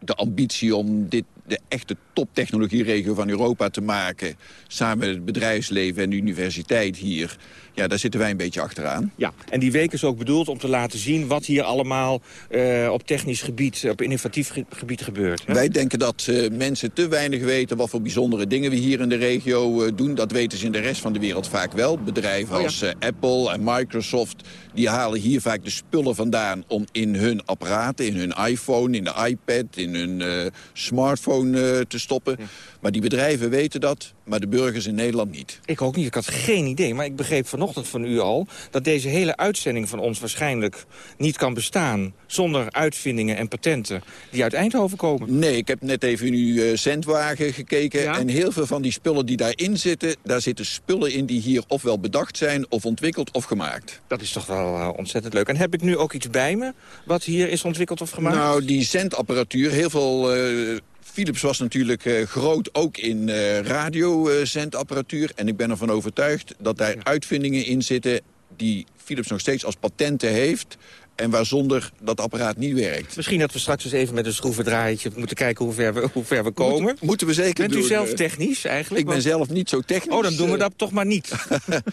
de ambitie om dit de echte toptechnologieregio van Europa te maken... samen met het bedrijfsleven en de universiteit hier... ja, daar zitten wij een beetje achteraan. Ja, en die week is ook bedoeld om te laten zien... wat hier allemaal eh, op technisch gebied, op innovatief ge- gebied gebeurt. hè? Wij denken dat eh, mensen te weinig weten wat voor bijzondere dingen we hier in de regio eh, doen. Dat weten ze in de rest van de wereld vaak wel. Bedrijven Oh ja. als Apple en Microsoft die halen hier vaak de spullen vandaan om in hun apparaten, in hun iPhone, in de iPad, in hun smartphone te stoppen. Maar die bedrijven weten dat, maar de burgers in Nederland niet. Ik ook niet, ik had geen idee. Maar ik begreep vanochtend van u al... dat deze hele uitzending van ons waarschijnlijk niet kan bestaan... zonder uitvindingen en patenten die uit Eindhoven komen. Nee, ik heb net even in uw eh, zendwagen gekeken. En heel veel van die spullen die daarin zitten... daar zitten spullen in die hier ofwel bedacht zijn... of ontwikkeld of gemaakt. Dat is toch wel eh, ontzettend leuk. En heb ik nu ook iets bij me wat hier is ontwikkeld of gemaakt? Nou, die zendapparatuur, heel veel... eh, Philips was natuurlijk eh, groot ook in eh radiozendapparatuur. en ik ben ervan overtuigd dat daar uitvindingen in zitten... die Philips nog steeds als patenten heeft... en waaronder dat apparaat niet werkt. Misschien dat we straks eens even met een schroevendraaitje moeten kijken hoe ver we, hoe ver we komen. Moeten, moeten we zeker Bent u zelf eh. technisch eigenlijk? Ik ben zelf niet zo technisch. Oh, dan doen we eh. dat toch maar niet. (laughs)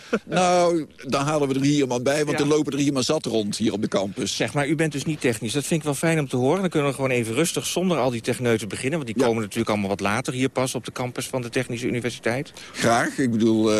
(laughs) nou, dan halen we er hier maar bij, want Ja. er lopen er hier maar zat rond hier op de campus. Zeg maar, u bent dus niet technisch. Dat vind ik wel fijn om te horen. Dan kunnen we gewoon even rustig zonder al die techneuten beginnen. Want die komen natuurlijk allemaal wat later hier pas op de campus van de Technische Universiteit. Graag. Ik bedoel, eh,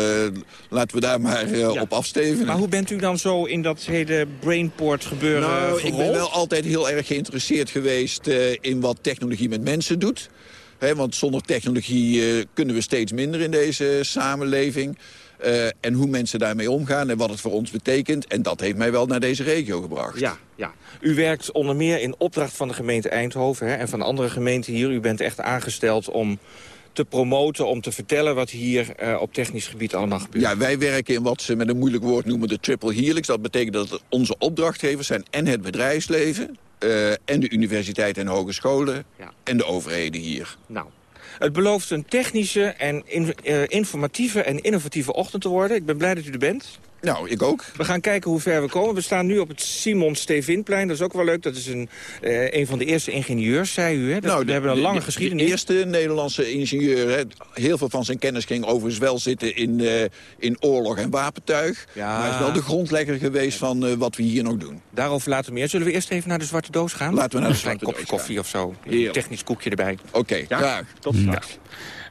laten we daar maar op afstevenen. Maar hoe bent u dan zo in dat hele brainport gebeuren Nou, ik ben wel altijd heel erg geïnteresseerd geweest eh, in wat technologie met mensen doet. Want zonder technologie eh, kunnen we steeds minder in deze samenleving. Eh, en hoe mensen daarmee omgaan en wat het voor ons betekent. En dat heeft mij wel naar deze regio gebracht. Ja, ja. U werkt onder meer in opdracht van de gemeente Eindhoven hè, en van andere gemeenten hier. U bent echt aangesteld om te promoten, om te vertellen wat hier eh, op technisch gebied allemaal gebeurt. Ja, wij werken in wat ze met een moeilijk woord noemen de triple helix. Dat betekent dat onze opdrachtgevers zijn en het bedrijfsleven... eh, en de universiteiten en hogescholen en de overheden hier. Nou, het belooft een technische en in- eh, informatieve en innovatieve ochtend te worden. Ik ben blij dat u er bent. Nou, ik ook. We gaan kijken hoe ver we komen. We staan nu op het Simon Stevinplein. Dat is ook wel leuk. Dat is een, eh, een van de eerste ingenieurs, zei u. Hè? Dat, Nou, we hebben een lange de- geschiedenis. De eerste Nederlandse ingenieur. Hè. Heel veel van zijn kennis ging overigens wel zitten in, eh, in oorlog en wapentuig. Maar hij is wel de grondlegger geweest van eh, wat we hier nog doen. Daarover later meer. Zullen we eerst even naar de Zwarte Doos gaan? Laten we naar de Een klein Zwarte kopje Doos koffie of zo. Een technisch koekje erbij. Oké, Ja? graag. Tot straks.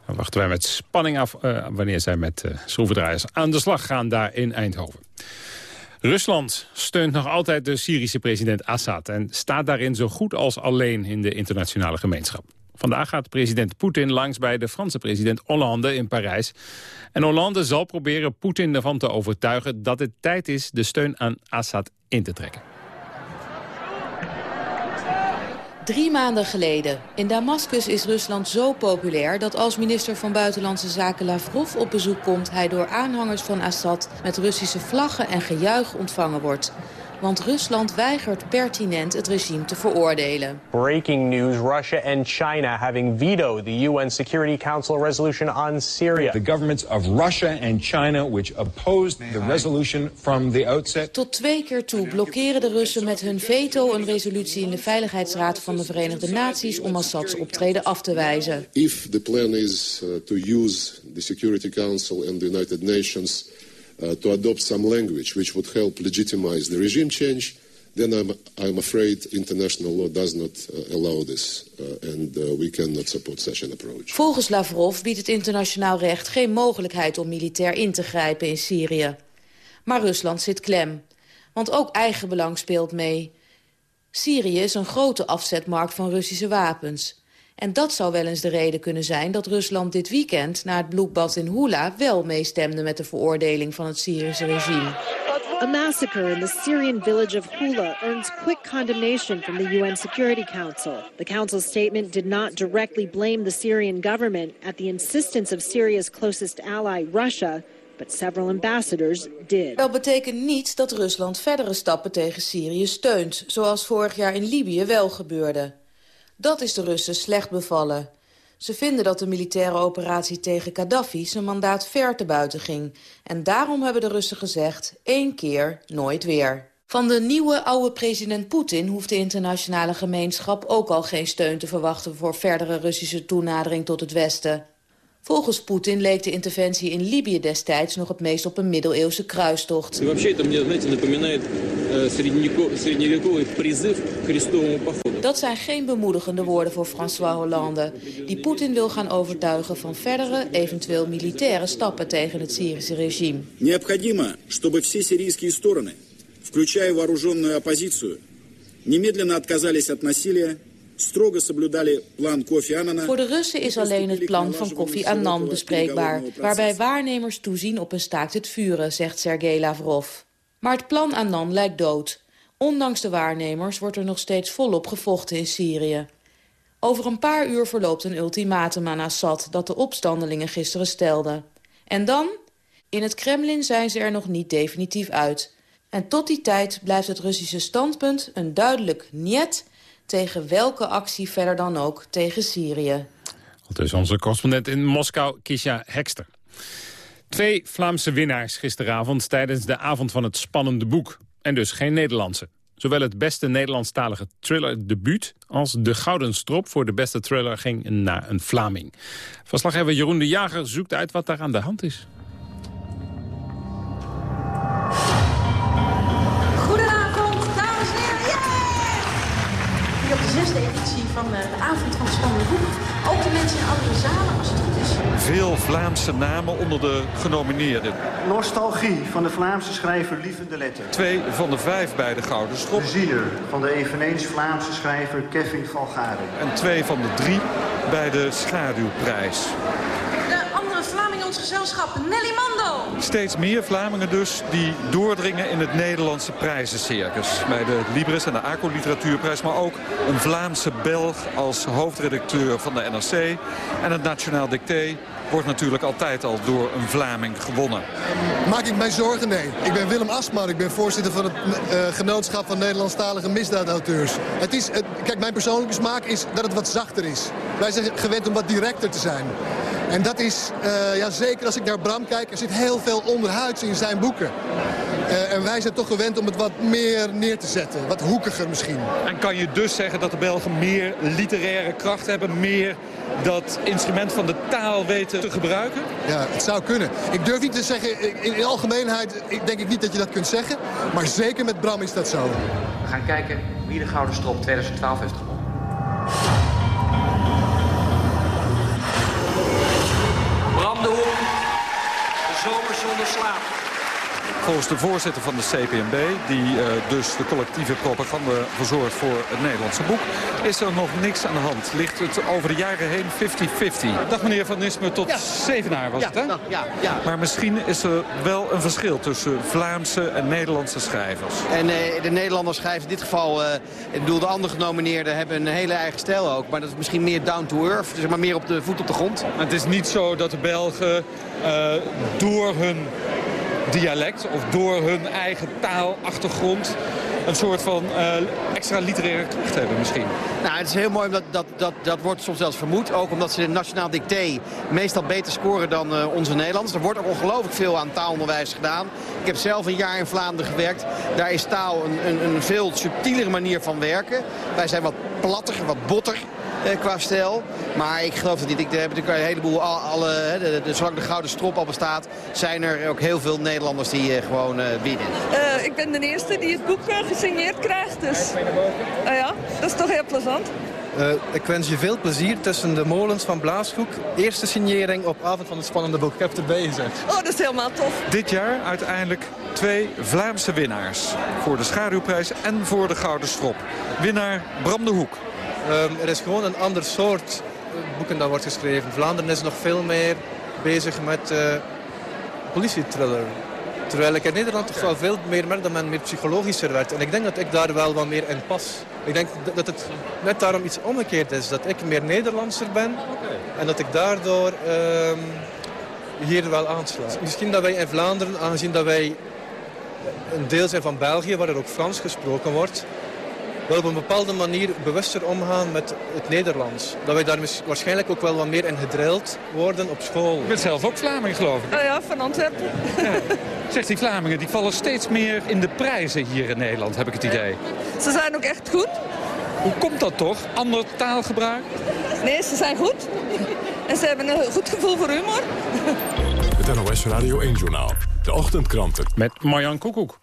Dan wachten wij met spanning af eh, wanneer zij met eh, schroevendraaiers aan de slag gaan daar in Eindhoven. Rusland steunt nog altijd de Syrische president Assad... en staat daarin zo goed als alleen in de internationale gemeenschap. Vandaag gaat president Poetin langs bij de Franse president Hollande in Parijs. En Hollande zal proberen Poetin ervan te overtuigen... dat het tijd is de steun aan Assad in te trekken. Drie maanden geleden. In Damascus is Rusland zo populair dat als minister van Buitenlandse Zaken Lavrov op bezoek komt... hij door aanhangers van Assad met Russische vlaggen en gejuich ontvangen wordt. Want Rusland weigert pertinent het regime te veroordelen. Breaking news, Russia and China having vetoed the UN Security Council resolution on Syria. The governments of Russia and China which opposed the resolution from the outset. Tot twee keer toe blokkeren de Russen met hun veto een resolutie in de Veiligheidsraad van de Verenigde Naties om Assads optreden af te wijzen. If the plan is uh, to use the Security Council and the United Nations uh, to adopt some language which would help legitimize the regime change, then I'm, I'm afraid international law does not uh, allow this. Uh, and uh, we cannot support such an approach. Volgens Lavrov biedt het internationaal recht geen mogelijkheid om militair in te grijpen in Syrië. Maar Rusland zit klem. Want ook eigen belang speelt mee. Syrië is een grote afzetmarkt van Russische wapens. En dat zou wel eens de reden kunnen zijn dat Rusland dit weekend... na het bloedbad in Hula wel meestemde met de veroordeling van het Syrische regime. A massacre in the Syrian village of Hula earns quick condemnation from the UN Security Council. The council's statement did not directly blame the Syrian government at the insistence of Syria's closest ally, Russia, but several ambassadors did. Dat betekent niet dat Rusland verdere stappen tegen Syrië steunt, zoals vorig jaar in Libië wel gebeurde. Dat is de Russen slecht bevallen. Ze vinden dat de militaire operatie tegen Gaddafi zijn mandaat ver te buiten ging. En daarom hebben de Russen gezegd, één keer, nooit weer. Van de nieuwe oude president Poetin hoeft de internationale gemeenschap ook al geen steun te verwachten voor verdere Russische toenadering tot het Westen. Volgens Poetin leek de interventie in Libië destijds nog het meest op een middeleeuwse kruistocht. Dat zijn geen bemoedigende woorden voor François Hollande, die Poetin wil gaan overtuigen van verdere, eventueel militaire stappen tegen het Syrische regime. Необходимо, чтобы все сирийские стороны, включая вооруженную оппозицию, немедленно отказались от насилия voor de Russen is alleen het plan van Kofi Annan bespreekbaar... waarbij waarnemers toezien op een staakt het vuren, zegt Sergei Lavrov. Maar het plan Annan lijkt dood. Ondanks de waarnemers wordt er nog steeds volop gevochten in Syrië. Over een paar uur verloopt een ultimatum aan Assad... dat de opstandelingen gisteren stelden. En dan? In het Kremlin zijn ze er nog niet definitief uit. En tot die tijd blijft het Russische standpunt een duidelijk niet tegen welke actie verder dan ook tegen Syrië. Dus onze correspondent in Moskou, Kisha Hekster. Twee Vlaamse winnaars gisteravond tijdens de avond van het spannende boek. En dus geen Nederlandse. Zowel het beste Nederlandstalige thriller-debuut... als de Gouden Strop voor de beste thriller ging naar een Vlaming. Verslaggever Jeroen de Jager zoekt uit wat daar aan de hand is. De editie van eh, de avond van het spannende boek. Ook de mensen in andere zalen, als het goed is. Veel Vlaamse namen onder de genomineerden. Nostalgie van de Vlaamse schrijver Lieve de Letter. Twee van de vijf bij de Gouden Strop. De Ziener van de eveneens Vlaamse schrijver Kevin van Garen. En twee van de drie bij de Schaduwprijs. Andere Vlaming in ons gezelschap, Nelly Mando. Steeds meer Vlamingen dus die doordringen in het Nederlandse prijzencircus. Bij de Libris en de ACO Literatuurprijs, maar ook een Vlaamse Belg als hoofdredacteur van de NRC. En het Nationaal Dicté wordt natuurlijk altijd al door een Vlaming gewonnen. Maak ik mij zorgen? Nee. Ik ben Willem Asmar. Ik ben voorzitter van het uh, genootschap van Nederlandstalige misdaadauteurs. Het is, het, kijk, mijn persoonlijke smaak is dat het wat zachter is. Wij zijn gewend om wat directer te zijn. En dat is, uh, ja, zeker als ik naar Bram kijk, er zit heel veel onderhuids in zijn boeken. Uh, en wij zijn toch gewend om het wat meer neer te zetten. Wat hoekiger misschien. En kan je dus zeggen dat de Belgen meer literaire kracht hebben? Meer dat instrument van de taal weten te gebruiken? Ja, het zou kunnen. Ik durf niet te zeggen, in, in algemeenheid denk ik niet dat je dat kunt zeggen. Maar zeker met Bram is dat zo. We gaan kijken wie de Gouden Strop 2012 heeft gewonnen. Bram de Hoek, de zomer zonder slaap. Volgens de voorzitter van de CPMB, die uh, dus de collectieve propaganda verzorgt voor het Nederlandse boek, is er nog niks aan de hand. Ligt het over de jaren heen 50-50. Dag meneer Van Nisme, tot ja. Zevenaar was ja, het hè? Nou, ja, ja. Maar misschien is er wel een verschil tussen Vlaamse en Nederlandse schrijvers. En uh, de Nederlanders schrijven in dit geval, uh, ik bedoel de andere genomineerden hebben een hele eigen stijl ook. Maar dat is misschien meer down to earth, zeg maar meer op de voet op de grond. Maar het is niet zo dat de Belgen door hun dialect of door hun eigen taalachtergrond een soort van uh, extra literaire kracht hebben misschien. Nou, het is heel mooi, omdat dat, dat, dat wordt soms zelfs vermoed. Ook omdat ze de nationaal dicté meestal beter scoren dan uh, onze Nederlanders. Er wordt ook ongelooflijk veel aan taalonderwijs gedaan. Ik heb zelf een jaar in Vlaanderen gewerkt. Daar is taal een, een, een veel subtielere manier van werken. Wij zijn wat platter, wat botter eh, qua stijl. Maar ik geloof dat niet. Ik heb natuurlijk een heleboel, alle, de, de, zolang de gouden strop al bestaat, zijn er ook heel veel Nederlanders die uh, gewoon uh, winnen. Uh, ik ben de eerste die het boek gesigneerd krijgt. Dus ja, dat is toch heel plezant. Uh, ik wens je veel plezier tussen de molens van Blaashoek. Eerste signering op avond van het spannende boek. Ik heb het erbij gezet. Oh, dat is helemaal tof. Dit jaar uiteindelijk twee Vlaamse winnaars. Voor de Schaduwprijs en voor de Gouden Strop. Winnaar Bram de Hoek. Um, er is gewoon een ander soort boeken dat wordt geschreven. Vlaanderen is nog veel meer bezig met uh, politietriller. Terwijl ik in Nederland toch wel veel meer merk dat men meer psychologischer werd. En ik denk dat ik daar wel wat meer in pas. Ik denk dat het net daarom iets omgekeerd is. Dat ik meer Nederlandser ben. En dat ik daardoor um, hier wel aansluit. Misschien dat wij in Vlaanderen, aangezien dat wij een deel zijn van België... waar er ook Frans gesproken wordt wel op een bepaalde manier bewuster omgaan met het Nederlands. Dat wij daar waarschijnlijk ook wel wat meer in gedrild worden op school. Je bent zelf ook Vlaming, geloof ik. Oh ja, van Antwerpen. Ja. Zegt die Vlamingen, die vallen steeds meer in de prijzen hier in Nederland, heb ik het idee. Ze zijn ook echt goed. Hoe komt dat toch? Ander taalgebruik? Nee, ze zijn goed. En ze hebben een goed gevoel voor humor. Het NOS Radio 1-journaal. De ochtendkranten. Met Marjan Koekoek.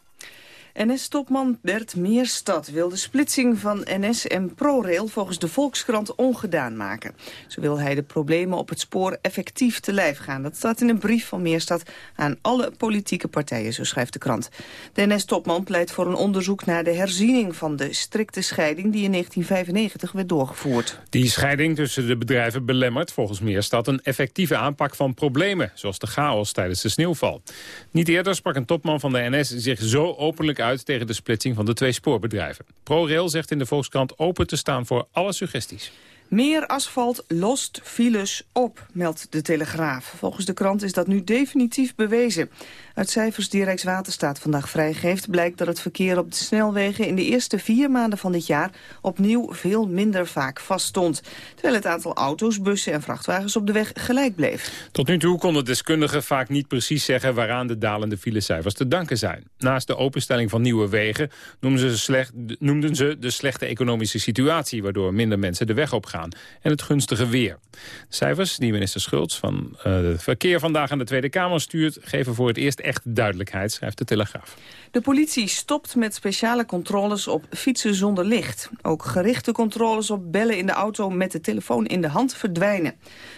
NS-topman Bert Meerstad wil de splitsing van NS en ProRail volgens de Volkskrant ongedaan maken. Zo wil hij de problemen op het spoor effectief te lijf gaan. Dat staat in een brief van Meerstad aan alle politieke partijen, zo schrijft de krant. De NS-topman pleit voor een onderzoek naar de herziening van de strikte scheiding die in 1995 werd doorgevoerd. Die scheiding tussen de bedrijven belemmert volgens Meerstad een effectieve aanpak van problemen, zoals de chaos tijdens de sneeuwval. Niet eerder sprak een topman van de NS zich zo openlijk uit tegen de splitsing van de twee spoorbedrijven. ProRail zegt in de Volkskrant open te staan voor alle suggesties. Meer asfalt lost files op, meldt de Telegraaf. Volgens de krant is dat nu definitief bewezen. Uit cijfers die Rijkswaterstaat vandaag vrijgeeft... blijkt dat het verkeer op de snelwegen in de eerste vier maanden van dit jaar... opnieuw veel minder vaak vaststond. Terwijl het aantal auto's, bussen en vrachtwagens op de weg gelijk bleef. Tot nu toe konden deskundigen vaak niet precies zeggen... waaraan de dalende filecijfers te danken zijn. Naast de openstelling van nieuwe wegen noemden ze, slecht, noemden ze de slechte economische situatie... waardoor minder mensen de weg opgaan en het gunstige weer. De cijfers die minister Schultz van het verkeer vandaag aan de Tweede Kamer stuurt... geven voor het eerst echt duidelijkheid, schrijft de Telegraaf. De politie stopt met speciale controles op fietsen zonder licht. Ook gerichte controles op bellen in de auto met de telefoon in de hand verdwijnen.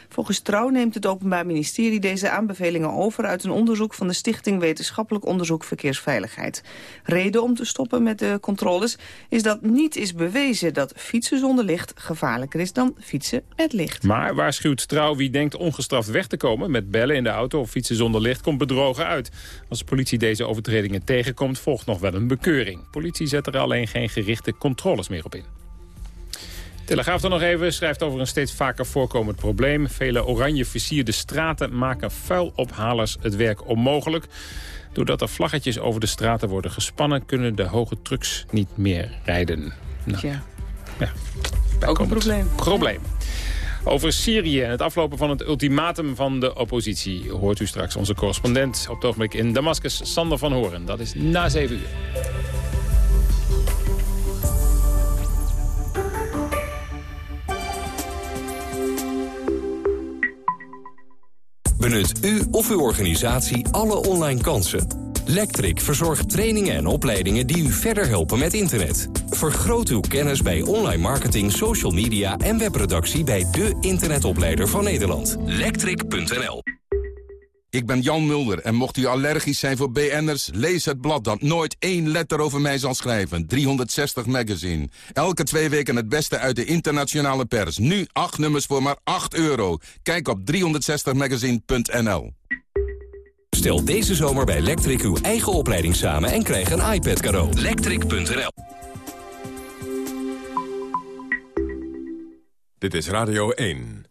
Volgens Trouw neemt het Openbaar Ministerie deze aanbevelingen over... uit een onderzoek van de Stichting Wetenschappelijk Onderzoek Verkeersveiligheid. Reden om te stoppen met de controles is dat niet is bewezen... dat fietsen zonder licht gevaarlijker is dan fietsen met licht. Maar waarschuwt Trouw wie denkt ongestraft weg te komen... met bellen in de auto of fietsen zonder licht, komt bedrogen uit. Als de politie deze overtredingen tegenkomt, volgt nog wel een bekeuring. Politie zet er alleen geen gerichte controles meer op in. Telegraaf dan nog even schrijft over een steeds vaker voorkomend probleem. Vele oranje versierde straten maken vuilophalers het werk onmogelijk. Doordat er vlaggetjes over de straten worden gespannen... kunnen de hoge trucks niet meer rijden. Nou, ja. ja. Ook een probleem. Probleem. Over Syrië en het aflopen van het ultimatum van de oppositie... hoort u straks onze correspondent op het ogenblik in Damascus, Sander van Horen. Dat is na 7 uur. Benut u of uw organisatie alle online kansen. Lectric verzorgt trainingen en opleidingen die u verder helpen met internet. Vergroot uw kennis bij online marketing, social media en webproductie bij de internetopleider van Nederland. Lectric.nl Ik ben Jan Mulder en mocht u allergisch zijn voor BN'ers... lees het blad dat nooit één letter over mij zal schrijven. 360 Magazine. Elke twee weken het beste uit de internationale pers. Nu acht nummers voor maar 8 euro. Kijk op 360magazine.nl Stel deze zomer bij Lectric uw eigen opleiding samen en krijg een iPad cadeau. Lectric.nl Dit is Radio 1.